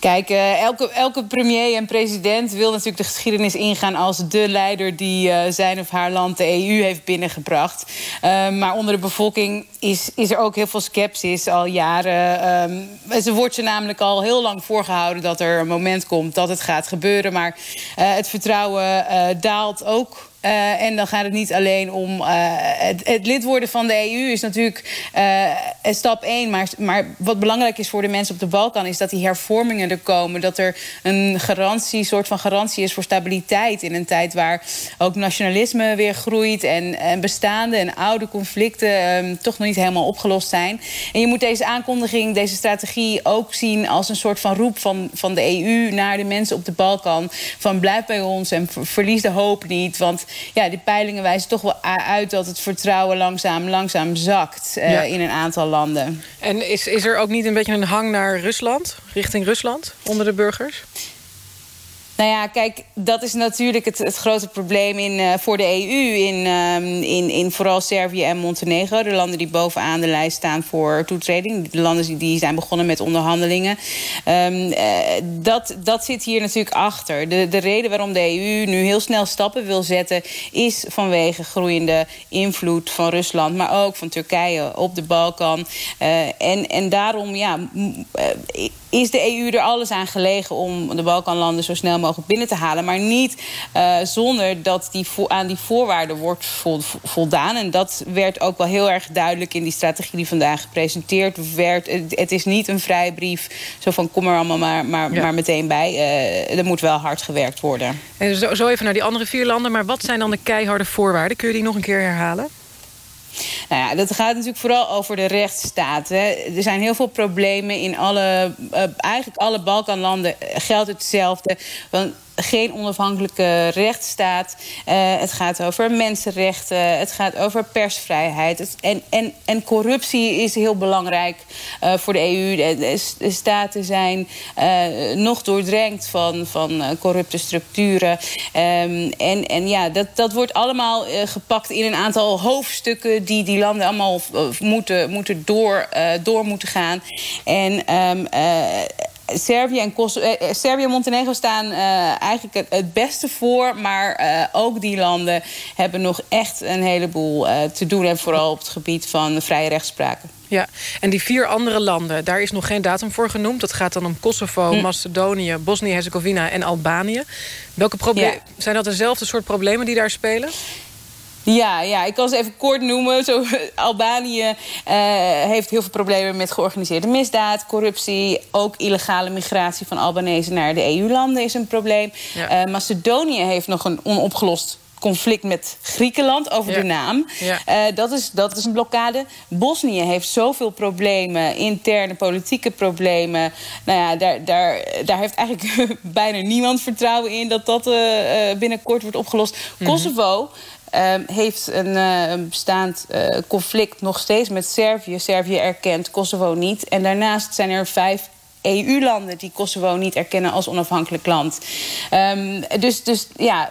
Kijk, uh, elke, elke premier en president wil natuurlijk de geschiedenis ingaan... als de leider die uh, zijn of haar land de EU heeft binnengebracht. Uh, maar onder de bevolking is, is er ook heel veel sceptisch al jaren. Um, ze wordt ze namelijk al heel lang voorgehouden dat er een moment komt... dat het gaat gebeuren, maar het vertrouwen daalt ook uh, en dan gaat het niet alleen om uh, het, lid worden van de EU is natuurlijk uh, stap één. Maar, maar wat belangrijk is voor de mensen op de Balkan is dat die hervormingen er komen. Dat er een garantie, soort van garantie is voor stabiliteit in een tijd waar ook nationalisme weer groeit en, en bestaande en oude conflicten um, toch nog niet helemaal opgelost zijn. En je moet deze aankondiging, deze strategie ook zien als een soort van roep van, van de EU naar de mensen op de Balkan. Van blijf bij ons en verlies de hoop niet. Want ja, die peilingen wijzen toch wel uit dat het vertrouwen langzaam, langzaam zakt uh, ja. in een aantal landen. En is, is er ook niet een beetje een hang naar Rusland, richting Rusland, onder de burgers? Nou ja, kijk, dat is natuurlijk het, het grote probleem in, uh, voor de EU... In, um, in, in vooral Servië en Montenegro. De landen die bovenaan de lijst staan voor toetreding. De landen die zijn begonnen met onderhandelingen. Um, dat, dat zit hier natuurlijk achter. De, de reden waarom de EU nu heel snel stappen wil zetten... is vanwege groeiende invloed van Rusland... maar ook van Turkije op de Balkan. Uh, en, en daarom ja, is de EU er alles aan gelegen... om de Balkanlanden zo snel mogelijk binnen te halen. Maar niet uh, zonder dat die aan die voorwaarden wordt voldaan. En dat werd ook wel heel erg duidelijk in die strategie die vandaag gepresenteerd werd. Het is niet een vrijbrief, zo van kom er allemaal maar, maar, ja. maar meteen bij. Uh, er moet wel hard gewerkt worden. En zo, zo even naar die andere vier landen. Maar wat zijn dan de keiharde voorwaarden? Kun je die nog een keer herhalen? Nou ja, dat gaat natuurlijk vooral over de rechtsstaat. Hè. Er zijn heel veel problemen in alle... Uh, eigenlijk alle Balkanlanden geldt hetzelfde. Want geen onafhankelijke rechtsstaat. Uh, het gaat over mensenrechten. Het gaat over persvrijheid. En, en, en corruptie is heel belangrijk uh, voor de EU. De, staten zijn uh, nog doordrenkt van, van corrupte structuren. Um, en, en ja, dat, dat wordt allemaal gepakt in een aantal hoofdstukken... die die landen allemaal moeten, moeten door, door moeten gaan. En um, Servië en, eh, Servië en Montenegro staan uh, eigenlijk het, het, beste voor. Maar uh, ook die landen hebben nog echt een heleboel uh, te doen. En vooral op het gebied van vrije rechtspraak. Ja, en die vier andere landen, daar is nog geen datum voor genoemd. Dat gaat dan om Kosovo, hm. Macedonië, Bosnië-Herzegovina en Albanië. Welke problemen ja. zijn dat dezelfde soort problemen die daar spelen? Ja, ja, ik kan ze even kort noemen. Zo, Albanië uh, heeft heel veel problemen met georganiseerde misdaad, corruptie. Ook illegale migratie van Albanese naar de EU-landen is een probleem. Ja. Uh, Macedonië heeft nog een onopgelost conflict met Griekenland over ja. de naam. Ja. Uh, dat, is, dat is een blokkade. Bosnië heeft zoveel problemen, interne politieke problemen. Nou ja, daar, daar, daar heeft eigenlijk bijna niemand vertrouwen in... dat dat uh, binnenkort wordt opgelost. Mm -hmm. Kosovo heeft een uh, bestaand uh, conflict nog steeds met Servië. Servië erkent Kosovo niet. En daarnaast zijn er vijf EU-landen die Kosovo niet erkennen als onafhankelijk land. Um, dus, dus ja,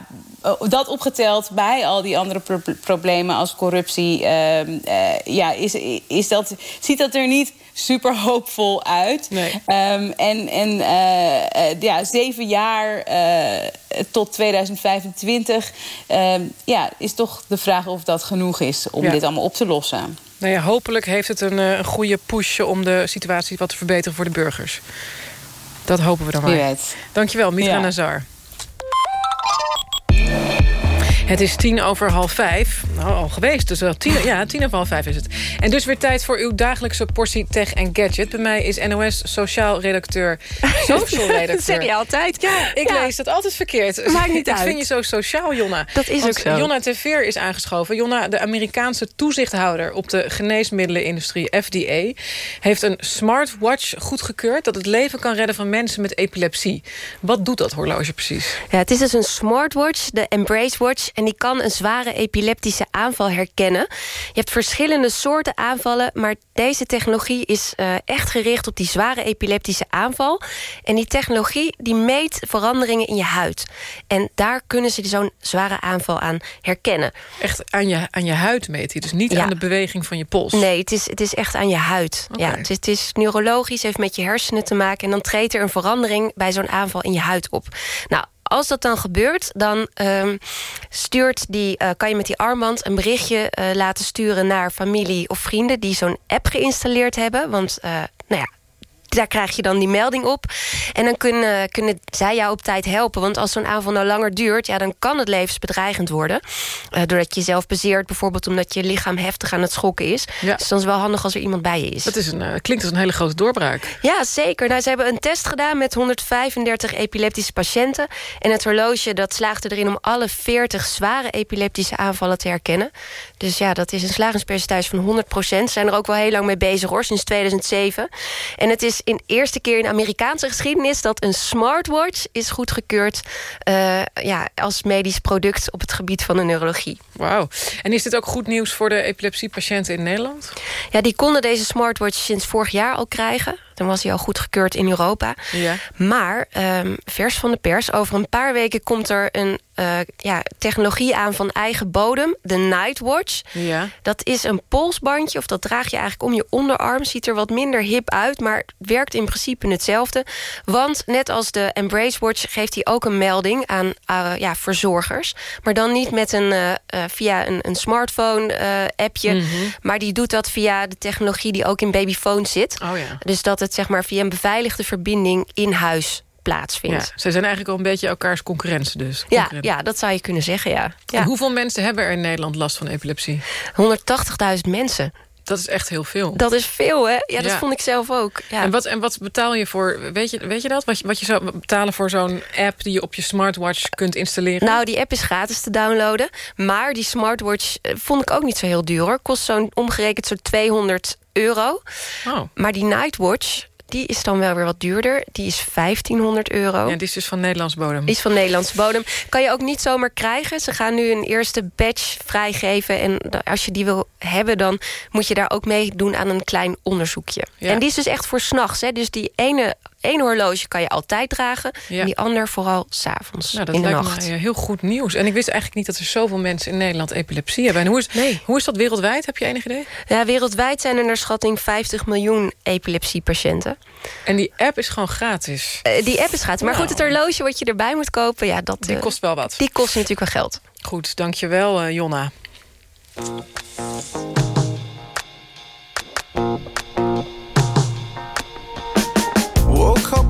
dat opgeteld bij al die andere pro problemen als corruptie... Uh, ja, is, is dat, ziet dat er niet super hoopvol uit. Nee. Um, en en uh, uh, ja, zeven jaar uh, tot 2025... Um, ja, is toch de vraag of dat genoeg is om ja. dit allemaal op te lossen. Nou ja, hopelijk heeft het een, een goede push om de situatie wat te verbeteren voor de burgers. Dat hopen we dan maar. Dankjewel, Mitra ja. Nazar. Het is tien over half vijf. Nou, al geweest. Dus wel tien, ja, tien over half vijf is het. En dus weer tijd voor uw dagelijkse portie tech en gadget. Bij mij is NOS sociaal redacteur, social redacteur. dat zeg je altijd. Ja, ik ja. lees dat altijd verkeerd. Maakt niet dat uit. vind je zo sociaal, Jonna. Dat is ook zo. Jonna Teveer is aangeschoven. Jonna, de Amerikaanse toezichthouder op de geneesmiddelenindustrie, FDA... heeft een smartwatch goedgekeurd... dat het leven kan redden van mensen met epilepsie. Wat doet dat horloge precies? Ja, het is dus een smartwatch, de Embrace Watch... en die kan een zware epileptische aanval herkennen. Je hebt verschillende soorten aanvallen... maar deze technologie is uh, echt gericht op die zware epileptische aanval. En die technologie die meet veranderingen in je huid. En daar kunnen ze zo'n zware aanval aan herkennen. Echt aan je, aan je huid meet hij, dus niet Ja. aan de beweging van je pols? Nee, het is, het is echt aan je huid. Ja, het, is, het is neurologisch, heeft met je hersenen te maken... en dan treedt er een verandering bij zo'n aanval in je huid op. Nou, als dat dan gebeurt, dan ehm, stuurt die, eh, kan je met die armband een berichtje eh, laten sturen naar familie of vrienden die zo'n app geïnstalleerd hebben. Want eh, nou ja, daar krijg je dan die melding op. En dan kunnen, kunnen zij jou op tijd helpen. Want als zo'n aanval nou langer duurt... Ja, dan kan het levensbedreigend worden. Eh, doordat je jezelf bezeert. Bijvoorbeeld omdat je lichaam heftig aan het schokken is. Dus dan is het wel handig als er iemand bij je is. Dat is een, eh, klinkt als een hele grote doorbraak. Ja, zeker. Nou, ze hebben een test gedaan met 135 epileptische patiënten. En het horloge dat slaagde erin om alle 40 zware epileptische aanvallen te herkennen. Dus ja, dat is een slagingspercentage van 100% Ze zijn er ook wel heel lang mee bezig hoor, sinds 2007. En het is in eerste keer in Amerikaanse geschiedenis... dat een smartwatch is goedgekeurd eh, ja, als medisch product op het gebied van de neurologie. Wauw. En is dit ook goed nieuws voor de epilepsiepatiënten in Nederland? Ja, die konden deze smartwatch sinds vorig jaar al krijgen. Dan was hij al goedgekeurd in Europa. Ja. Maar, ehm, vers van de pers, over een paar weken komt er een eh, ja, technologie aan van eigen bodem. De Nightwatch. Ja. Dat is een polsbandje, of dat draag je eigenlijk om je onderarm. Ziet er wat minder hip uit, maar werkt in principe hetzelfde. Want net als de Embrace Watch geeft hij ook een melding aan eh, ja, verzorgers. Maar dan niet met een, eh, via een, een smartphone-appje. Mhm. Maar die doet dat via de technologie die ook in babyphones zit. Oh ja. Dus dat het zeg maar via een beveiligde verbinding in huis plaatsvindt. Ja, ze zijn eigenlijk al een beetje elkaars concurrentie dus. Ja, Concurrenten. ja, dat zou je kunnen zeggen, ja. En ja. hoeveel mensen hebben er in Nederland last van epilepsie? 180.000 mensen. Dat is echt heel veel. Dat is veel, hè? Ja, dat Ja. vond ik zelf ook. Ja. En, wat, en wat betaal je voor, weet je, weet je dat? Wat je, wat je zou betalen voor zo'n app die je op je smartwatch kunt installeren? Nou, die app is gratis te downloaden. Maar die smartwatch eh, vond ik ook niet zo heel duur. hoor. Kost zo'n omgerekend zo'n 200 euro. Oh. Maar die Nightwatch, die is dan wel weer wat duurder. Die is 1500 euro. Ja, die is dus van Nederlands bodem. Is van Nederlandse bodem. Kan je ook niet zomaar krijgen. Ze gaan nu een eerste batch vrijgeven. En als je die wil hebben, dan moet je daar ook mee doen aan een klein onderzoekje. Ja. En die is dus echt voor s'nachts. Dus die ene, ene horloge kan je altijd dragen. Ja. En die ander vooral s'avonds, Nou, dat in de lijkt nacht. me eh, heel goed nieuws. En ik wist eigenlijk niet dat er zoveel mensen in Nederland epilepsie hebben. En hoe is, hoe is dat wereldwijd? Heb je enig idee? Ja, wereldwijd zijn er naar schatting 50 miljoen epilepsiepatiënten. En die app is gewoon gratis? Eh, die app is gratis. Maar Nou. goed, het horloge wat je erbij moet kopen... Ja, dat, Die eh, kost wel wat. Die kost natuurlijk wel geld. Goed, dankjewel uh, Jonna.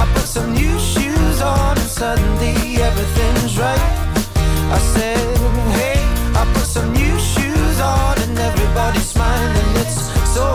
I put some new shoes on and suddenly everything's right. I said, hey, I put some new shoes on and everybody's smiling. It's so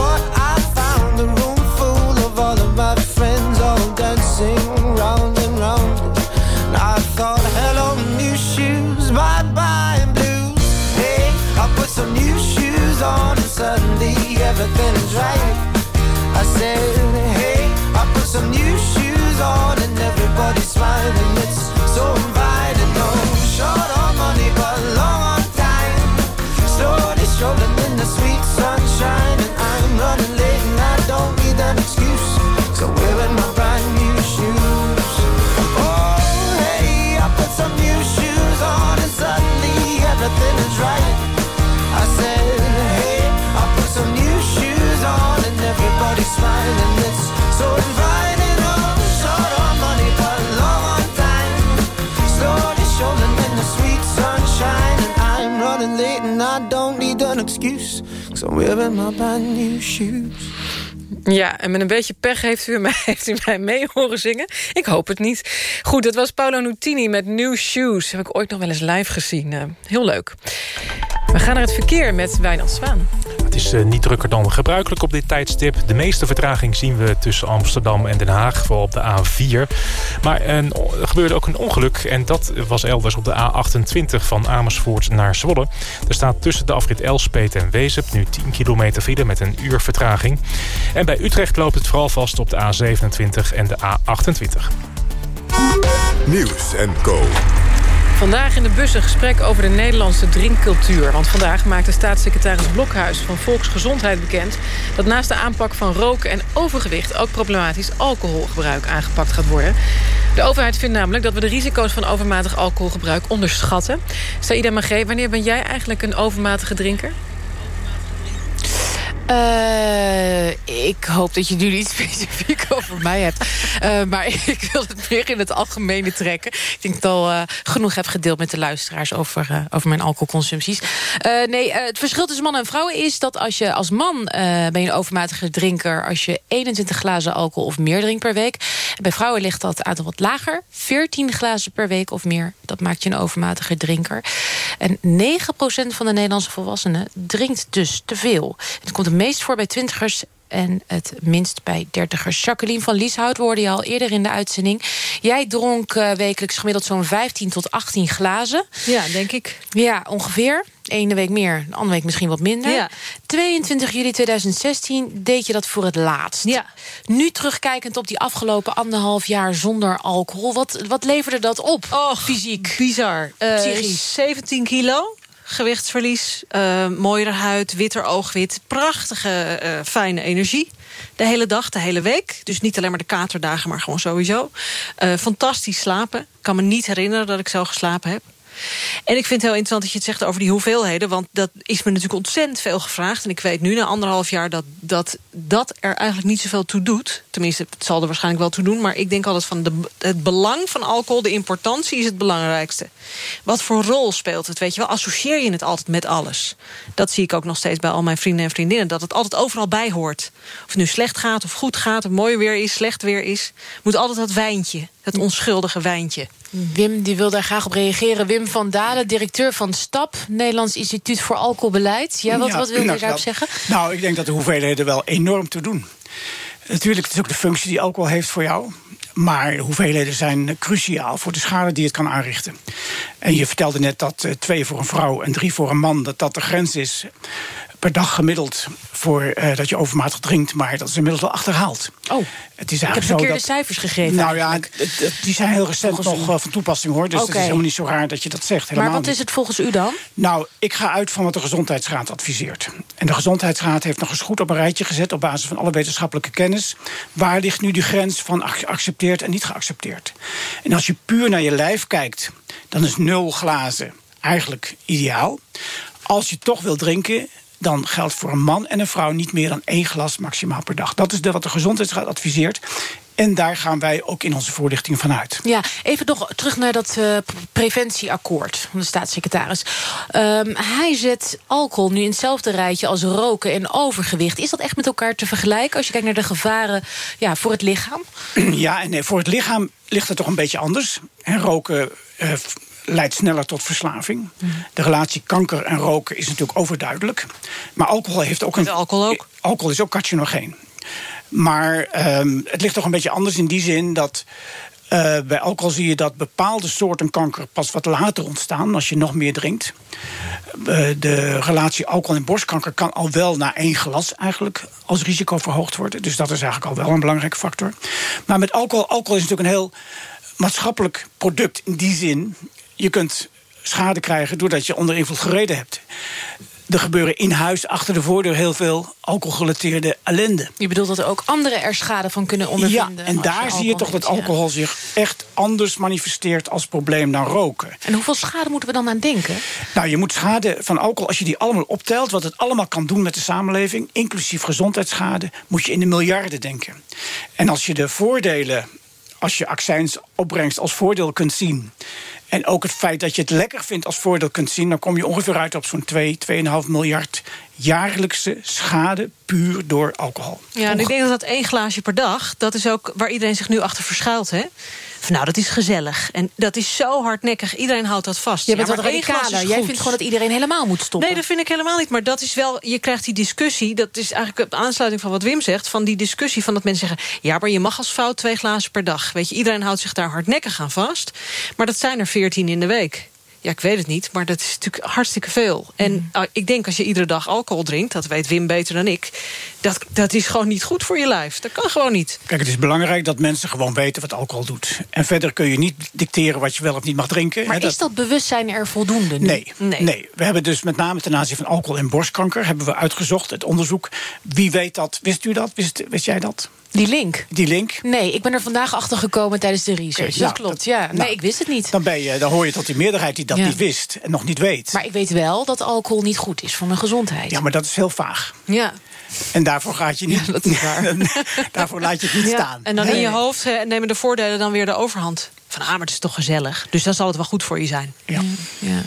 and suddenly everything's right. I said, hey, I put some new shoes on and everybody's smiling. It's so inviting. No short on money, but long on time. Slowly strolling in the sweet excuse. Cause I'm wearing my brand new shoes. Ja, en met een beetje pech heeft u, mij, heeft u mij mee horen zingen. Ik hoop het niet. Goed, dat was Paolo Nutini met New Shoes. Heb ik ooit nog wel eens live gezien. Uh, heel leuk. We gaan naar het verkeer met Wijnand Zwaan. Het is uh, niet drukker dan gebruikelijk op dit tijdstip. De meeste vertraging zien we tussen Amsterdam en Den Haag, vooral op de A4. Maar er gebeurde ook een ongeluk en dat was elders op de A28 van Amersfoort naar Zwolle. Er staat tussen de afrit Elspet en Wezep nu 10 kilometer file met een uur vertraging. En bij Utrecht loopt het vooral vast op de A27 en de A28. Nieuws en Co. Vandaag in de bus een gesprek over de Nederlandse drinkcultuur. Want vandaag maakte staatssecretaris Blokhuis van Volksgezondheid bekend... dat naast de aanpak van roken en overgewicht... ook problematisch alcoholgebruik aangepakt gaat worden. De overheid vindt namelijk dat we de risico's van overmatig alcoholgebruik onderschatten. Saïda Magé, wanneer ben jij eigenlijk een overmatige drinker? Uh, ik hoop dat je nu niet specifiek over mij hebt. Uh, maar ik wil het meer in het algemene trekken. Ik denk dat ik al uh, genoeg heb gedeeld met de luisteraars... over, over mijn alcoholconsumpties. nee, het verschil tussen mannen en vrouwen is dat als je als man... ben je een overmatige drinker als je 21 glazen alcohol of meer drinkt per week. Bij vrouwen ligt dat aantal wat lager. 14 glazen per week of meer. Dat maakt je een overmatige drinker. En 9% van de Nederlandse volwassenen drinkt dus te veel. Het komt een meest voor bij twintigers en het minst bij dertigers. Jacqueline van Lieshout hoorde je al eerder in de uitzending. Jij dronk uh, wekelijks gemiddeld zo'n 15 tot 18 glazen. Ja, denk ik. Ja, ongeveer. De ene week meer, de andere week misschien wat minder. Ja. 22 juli 2016 deed je dat voor het laatst. Ja. Nu terugkijkend op die afgelopen anderhalf jaar zonder alcohol... wat, wat leverde dat op, Och, fysiek? Bizar. Uh, Psychisch. 17 kilo gewichtsverlies, uh, mooiere huid, witter oogwit. Prachtige, uh, fijne energie. De hele dag, de hele week. Dus niet alleen maar de katerdagen, maar gewoon sowieso. Uh, fantastisch slapen. Ik kan me niet herinneren dat ik zo geslapen heb. En ik vind het heel interessant dat je het zegt over die hoeveelheden... want dat is me natuurlijk ontzettend veel gevraagd. En ik weet nu na anderhalf jaar dat dat, dat er eigenlijk niet zoveel toe doet. Tenminste, het zal er waarschijnlijk wel toe doen... maar ik denk altijd van de, het belang van alcohol... de importantie is het belangrijkste. Wat voor rol speelt het, weet je wel? Associeer je het altijd met alles? Dat zie ik ook nog steeds bij al mijn vrienden en vriendinnen... dat het altijd overal bij hoort. Of het nu slecht gaat of goed gaat, of mooi weer is, slecht weer is... moet altijd dat wijntje, dat onschuldige wijntje. Wim die wil daar graag op reageren. Wim van Dalen, directeur van STAP, Nederlands Instituut voor Alcoholbeleid. Ja, wat, wat wil je nou, daarop zeggen? Nou, ik denk dat de hoeveelheden wel enorm te doen. Natuurlijk, het is ook de functie die alcohol heeft voor jou. Maar de hoeveelheden zijn cruciaal voor de schade die het kan aanrichten. En je vertelde net dat uh, twee voor een vrouw en drie voor een man... dat dat de grens is per dag gemiddeld voor uh, dat je overmatig drinkt, maar dat is inmiddels al achterhaald. Oh, het is ik heb verkeerde dat, cijfers gegeven. Nou ja, die zijn heel recent volgens nog uh, van toepassing hoor. Dus okay. het is helemaal niet zo raar dat je dat zegt. Helemaal maar wat niet. is het volgens u dan? Nou, ik ga uit van wat de Gezondheidsraad adviseert. En de Gezondheidsraad heeft nog eens goed op een rijtje gezet op basis van alle wetenschappelijke kennis. Waar ligt nu de grens van geaccepteerd en niet geaccepteerd? En als je puur naar je lijf kijkt, dan is nul glazen eigenlijk ideaal. Als je toch wil drinken, dan geldt voor een man en een vrouw niet meer dan één glas maximaal per dag. Dat is de, wat de Gezondheidsraad adviseert. En daar gaan wij ook in onze voorlichting vanuit. Ja, even nog terug naar dat uh, preventieakkoord van de staatssecretaris. Um, hij zet alcohol nu in hetzelfde rijtje als roken en overgewicht. Is dat echt met elkaar te vergelijken als je kijkt naar de gevaren ja, voor het lichaam? Ja, en nee, voor het lichaam ligt het toch een beetje anders. En roken uh, leidt sneller tot verslaving. De relatie kanker en roken is natuurlijk overduidelijk. Maar alcohol heeft ook een. alcohol ook? Alcohol is ook carcinogeen. Maar um, het ligt toch een beetje anders in die zin dat. Uh, bij alcohol zie je dat bepaalde soorten kanker pas wat later ontstaan als je nog meer drinkt. Uh, de relatie alcohol en borstkanker kan al wel na één glas eigenlijk als risico verhoogd worden. Dus dat is eigenlijk al wel een belangrijke factor. Maar met alcohol, alcohol is natuurlijk een heel maatschappelijk product in die zin. Je kunt schade krijgen doordat je onder invloed gereden hebt. Er gebeuren in huis achter de voordeur heel veel alcoholgerelateerde ellende. Je bedoelt dat er ook anderen er schade van kunnen ondervinden? Ja, en daar je zie je toch dat alcohol zich echt anders manifesteert als probleem dan roken. En hoeveel schade moeten we dan aan denken? Nou, je moet schade van alcohol, als je die allemaal optelt... wat het allemaal kan doen met de samenleving, inclusief gezondheidsschade... moet je in de miljarden denken. En als je de voordelen, als je accijns opbrengst als voordeel kunt zien... En ook het feit dat je het lekker vindt als voordeel kunt zien... dan kom je ongeveer uit op zo'n 2, 2,5 miljard jaarlijkse schade puur door alcohol. Ja, en ik denk dat dat één glaasje per dag... dat is ook waar iedereen zich nu achter verschuilt, hè? Van, nou, dat is gezellig. En dat is zo hardnekkig. Iedereen houdt dat vast. Jij bent Ja, wat radicaler. Jij vindt gewoon dat iedereen helemaal moet stoppen. Nee, dat vind ik helemaal niet. Maar dat is wel, je krijgt die discussie. Dat is eigenlijk op aansluiting van wat Wim zegt. Van die discussie van dat mensen zeggen. Ja, maar je mag als fout twee glazen per dag. Weet je, iedereen houdt zich daar hardnekkig aan vast. Maar dat zijn er veertien in de week. Ja, ik weet het niet, maar dat is natuurlijk hartstikke veel. En ah, ik denk als je iedere dag alcohol drinkt... dat weet Wim beter dan ik... dat, dat is gewoon niet goed voor je lijf. Dat kan gewoon niet. Kijk, het is belangrijk dat mensen gewoon weten wat alcohol doet. En verder kun je niet dicteren wat je wel of niet mag drinken. Maar is dat bewustzijn er voldoende nu? Nee, nee. We hebben dus met name ten aanzien van alcohol en borstkanker... hebben we uitgezocht, het onderzoek. Wie weet dat? Wist u dat? Wist, wist jij dat? Die link? Die link? Nee, ik ben er vandaag achter gekomen tijdens de research. Dat nou, klopt, dat- ja. Nee, nou, ik wist het niet. Dan, ben je, dan hoor je tot die meerderheid die dat Ja. niet wist en nog niet weet. Maar ik weet wel dat alcohol niet goed is voor mijn gezondheid. Ja, maar dat is heel vaag. Ja. En daarvoor gaat je niet. dat is waar. daarvoor laat je het niet Ja, staan. En dan in je hoofd nemen de voordelen dan weer de overhand. Van, ah, maar het is toch gezellig. Dus dan zal het wel goed voor je zijn. Ja. Ja.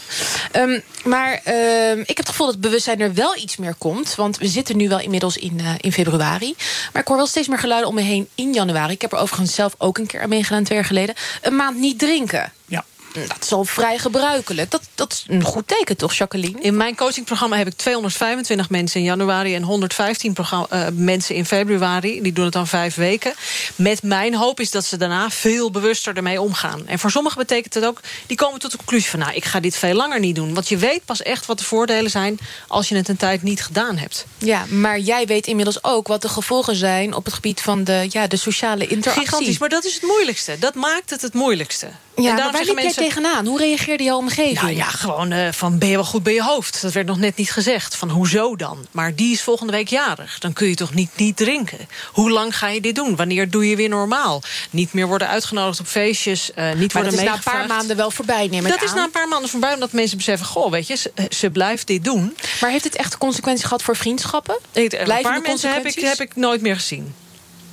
Ehm, maar ehm, ik heb het gevoel dat het bewustzijn er wel iets meer komt. Want we zitten nu wel inmiddels in, eh, in februari. Maar ik hoor wel steeds meer geluiden om me heen in januari. Ik heb er overigens zelf ook een keer aan meegedaan, twee jaar geleden. Een maand niet drinken. Ja. Dat is al vrij gebruikelijk. Dat, dat is een goed teken, toch, Jacqueline? In mijn coachingprogramma heb ik 225 mensen in januari... en 115 programma- eh, mensen in februari. Die doen het dan vijf weken. Met mijn hoop is dat ze daarna veel bewuster ermee omgaan. En voor sommigen betekent het ook... die komen tot de conclusie van... nou, ik ga dit veel langer niet doen. Want je weet pas echt wat de voordelen zijn... als je het een tijd niet gedaan hebt. Ja, maar jij weet inmiddels ook wat de gevolgen zijn... op het gebied van de, ja, de sociale interactie. Gigantisch, maar dat is het moeilijkste. Dat maakt het het moeilijkste. Ja, maar waar liep jij tegenaan? Hoe reageerde jouw omgeving? Nou ja, gewoon eh, van ben je wel goed bij je hoofd. Dat werd nog net niet gezegd. Van hoezo dan? Maar die is volgende week jarig. Dan kun je toch niet, niet drinken? Hoe lang ga je dit doen? Wanneer doe je weer normaal? Niet meer worden uitgenodigd op feestjes. eh, niet Maar worden dat is na een paar maanden wel voorbij, neem ik Dat is na een paar maanden voorbij, omdat mensen beseffen... goh, weet je, ze, ze blijft dit doen. Maar heeft het echt consequenties gehad voor vriendschappen? Een paar mensen heb ik, heb ik nooit meer gezien.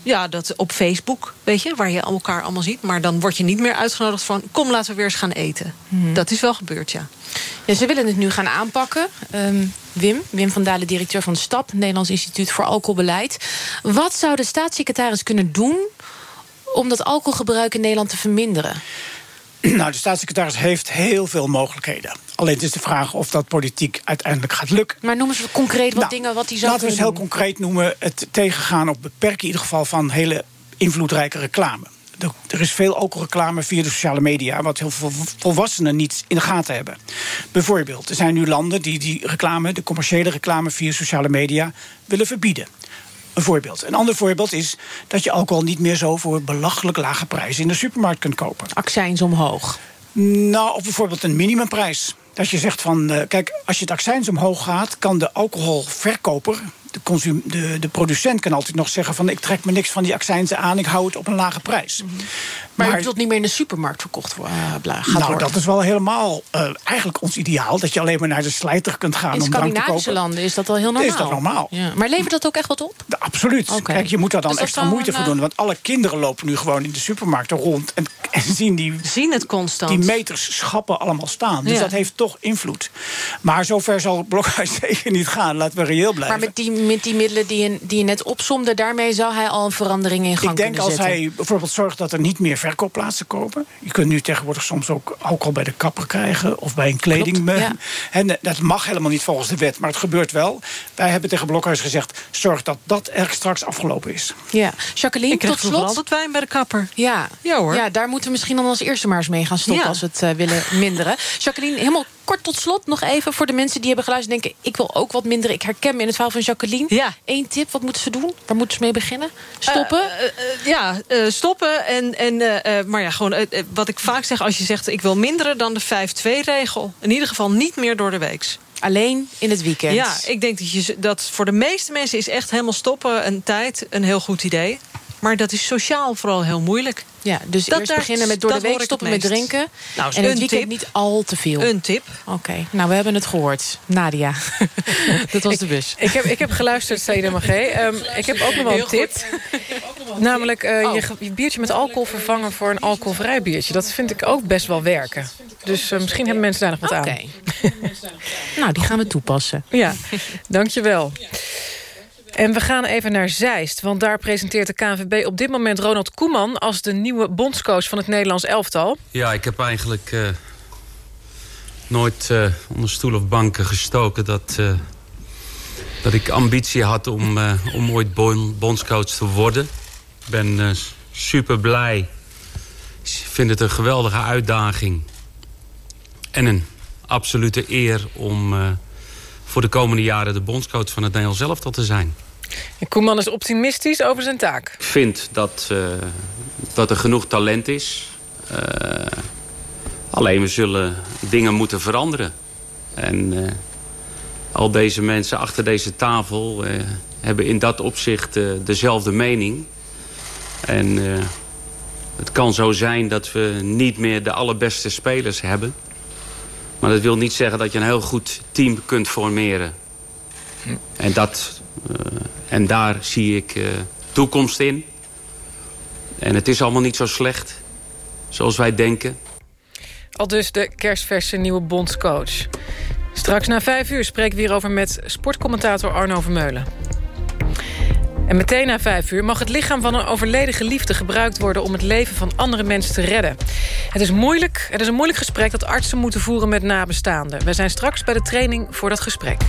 Ja, dat op Facebook, weet je, waar je elkaar allemaal ziet. Maar dan word je niet meer uitgenodigd van... kom, laten we weer eens gaan eten. Dat is wel gebeurd, ja. Ja, ze willen het nu gaan aanpakken. Ehm, Wim, Wim van Dalen, directeur van STAP... Nederlands Instituut voor Alcoholbeleid. Wat zou de staatssecretaris kunnen doen... om dat alcoholgebruik in Nederland te verminderen? Nou, de staatssecretaris heeft heel veel mogelijkheden. Alleen het is de vraag of dat politiek uiteindelijk gaat lukken. Maar noemen ze concreet wat Nou, dingen wat hij zou Laten we eens heel concreet noemen. Het tegengaan of beperken in ieder geval van hele invloedrijke reclame. Er- is veel alcoholreclame via de sociale media... wat heel veel volwassenen niet in de gaten hebben. Bijvoorbeeld, er zijn nu landen die die reclame... de commerciële reclame via sociale media willen verbieden. Een voorbeeld. Een ander voorbeeld is dat je alcohol niet meer zo... voor belachelijk lage prijzen in de supermarkt kunt kopen. Accijns omhoog. Nou, of bijvoorbeeld een minimumprijs. Dat je zegt van, eh, kijk, als je het accijns omhoog gaat... kan de alcoholverkoper, de, consum, de, de producent kan altijd nog zeggen... van ik trek me niks van die accijnsen aan, ik hou het op een lage prijs. Maar, je bedoelt niet meer in de supermarkt verkocht wo- bla- gaat nou, worden? dat is wel helemaal eh, eigenlijk ons ideaal... dat je alleen maar naar de slijter kunt gaan in om drank te Scandinavische kopen. landen is dat al heel normaal. Is dat normaal? Ja. Maar levert dat ook echt wat op? Absoluut. Oké. Kijk, je moet daar dan Dus extra moeite een, voor eh, doen. Want alle kinderen lopen nu gewoon in de supermarkten rond... en, en zien, die, Zien het constant. die meters schappen allemaal staan. Dus Ja. dat heeft toch invloed. Maar zover zal Blokhuis zeker niet gaan. Laten we reëel blijven. Maar met die, met die middelen die je, die je net opsomde... daarmee zou hij al een verandering in gang Ik denk kunnen als zetten. hij bijvoorbeeld zorgt dat er niet meer verkoopplaatsen komen. Je kunt nu tegenwoordig soms ook alcohol bij de kapper krijgen of bij een kleding. Klopt, ja. En dat mag helemaal niet volgens de wet, maar het gebeurt wel. Wij hebben tegen Blokhuis gezegd: zorg dat dat er straks afgelopen is. Ja. Jacqueline, Ik tot slot. altijd wijn bij de kapper. Ja. Ja, hoor. ja, daar moeten we misschien dan als eerste maar eens mee gaan stoppen... Ja. als we het eh, willen minderen. Jacqueline, helemaal kort tot slot nog even... voor de mensen die hebben geluisterd en denken... ik wil ook wat minderen. Ik herken me in het verhaal van Jacqueline. Ja. Eén tip, wat moeten ze doen? Waar moeten ze mee beginnen? Stoppen? Eh, eh, eh, ja, stoppen. En, en, maar ja, gewoon wat ik vaak zeg... als je zegt ik wil minderen dan de 5-2-regel. In ieder geval niet meer door de weeks. Alleen in het weekend? Ja, ik denk dat, je, dat voor de meeste mensen is echt helemaal stoppen een tijd een heel goed idee. Maar dat is sociaal vooral heel moeilijk. Ja, dus Dat eerst beginnen met door de week stoppen met drinken. Nou, en een weekend tip. niet al te veel. Een tip. Oké, nou we hebben het gehoord. Nadia, dat was de bus. Ik heb, ik heb geluisterd, Magé. Ehm ik heb ook nog wel een tip. Namelijk eh, Oh. je, ge- je biertje met alcohol vervangen voor een alcoholvrij biertje. Dat vind ik ook best wel werken. Dus eh, misschien hebben mensen daar nog wat Oké. aan. Nou, die gaan we toepassen. Ja, dankjewel. En we gaan even naar Zeist, want daar presenteert de KNVB op dit moment Ronald Koeman als de nieuwe bondscoach van het Nederlands elftal. Ja, ik heb eigenlijk uh, nooit uh, onder stoel of banken gestoken dat, uh, dat ik ambitie had om, om ooit bondscoach te worden. Ik ben super blij. Ik vind het een geweldige uitdaging. En een absolute eer om voor de komende jaren de bondscoach van het Nederlands elftal te zijn. En Koeman is optimistisch over zijn taak. Ik vind dat, uh, dat er genoeg talent is. Uh, alleen we zullen dingen moeten veranderen. En uh, al deze mensen achter deze tafel hebben in dat opzicht dezelfde mening. En het kan zo zijn dat we niet meer de allerbeste spelers hebben. Maar dat wil niet zeggen dat je een heel goed team kunt formeren. En, dat, uh, en daar zie ik uh, toekomst in. En het is allemaal niet zo slecht, zoals wij denken. Al dus de kerstverse nieuwe bondscoach. Straks na vijf uur spreken we hierover met sportcommentator Arno Vermeulen. En meteen na vijf uur mag het lichaam van een overleden geliefde gebruikt worden... om het leven van andere mensen te redden. Het is moeilijk. Het is een moeilijk gesprek dat artsen moeten voeren met nabestaanden. We zijn straks bij de training voor dat gesprek.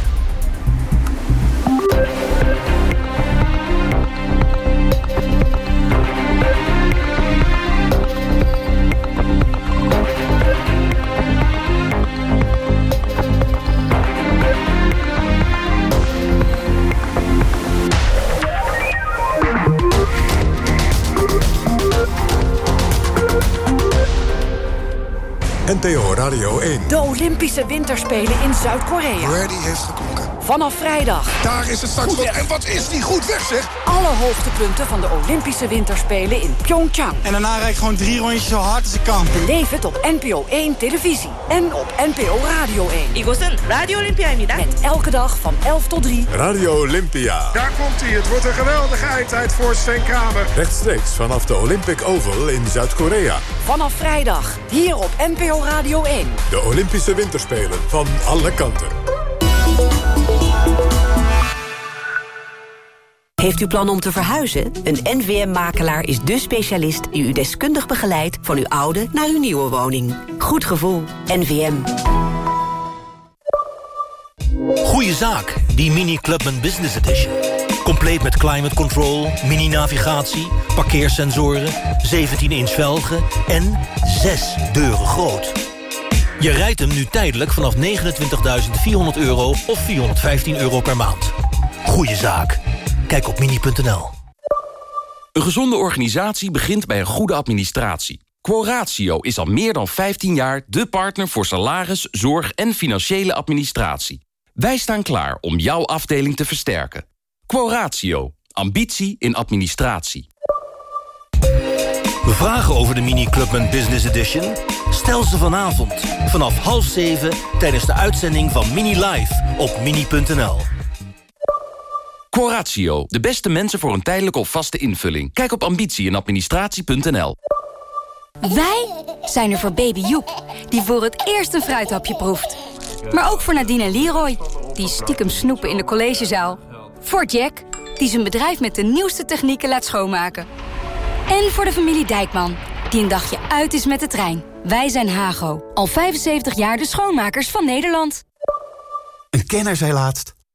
NTO Radio 1. De Olympische Winterspelen in Zuid-Korea. Ready heeft geklonken. Vanaf vrijdag. Daar is het startschot. En wat is die goed weg, zeg? Alle hoogtepunten van de Olympische Winterspelen in Pyeongchang. En daarna rijd ik gewoon drie rondjes zo hard als ik kan. Beleef het op NPO 1 televisie. En op NPO Radio 1. 이곳은 Radio Olympia입니다. Met elke dag van 11 tot 3. Radio Olympia. Daar komt hij. Het wordt een geweldige eindtijd voor Sven Kramer. Rechtstreeks vanaf de Olympic Oval in Zuid-Korea. Vanaf vrijdag. Hier op NPO Radio 1. De Olympische Winterspelen van alle kanten. Heeft u plan om te verhuizen? Een NVM-makelaar is dé specialist die u deskundig begeleidt... van uw oude naar uw nieuwe woning. Goed gevoel. NVM. Goeie zaak, die Mini Clubman Business Edition. Compleet met climate control, mini-navigatie, parkeersensoren... 17-inch velgen en 6 deuren groot. Je rijdt hem nu tijdelijk vanaf 29.400 euro of 415 euro per maand. Goeie zaak. Kijk op mini.nl. Een gezonde organisatie begint bij een goede administratie. Quoratio is al meer dan 15 jaar de partner voor salaris, zorg en financiële administratie. Wij staan klaar om jouw afdeling te versterken. Quoratio. Ambitie in administratie. Vragen over de Mini Clubman Business Edition? Stel ze vanavond vanaf half zeven tijdens de uitzending van Mini Live op mini.nl. Quoratio, de beste mensen voor een tijdelijke of vaste invulling. Kijk op ambitie en administratie.nl. Wij zijn er voor baby Joep, die voor het eerst een fruithapje proeft. Maar ook voor Nadine en Leroy, die stiekem snoepen in de collegezaal. Voor Jack, die zijn bedrijf met de nieuwste technieken laat schoonmaken. En voor de familie Dijkman, die een dagje uit is met de trein. Wij zijn Hago, al 75 jaar de schoonmakers van Nederland. Een kenner zei laatst...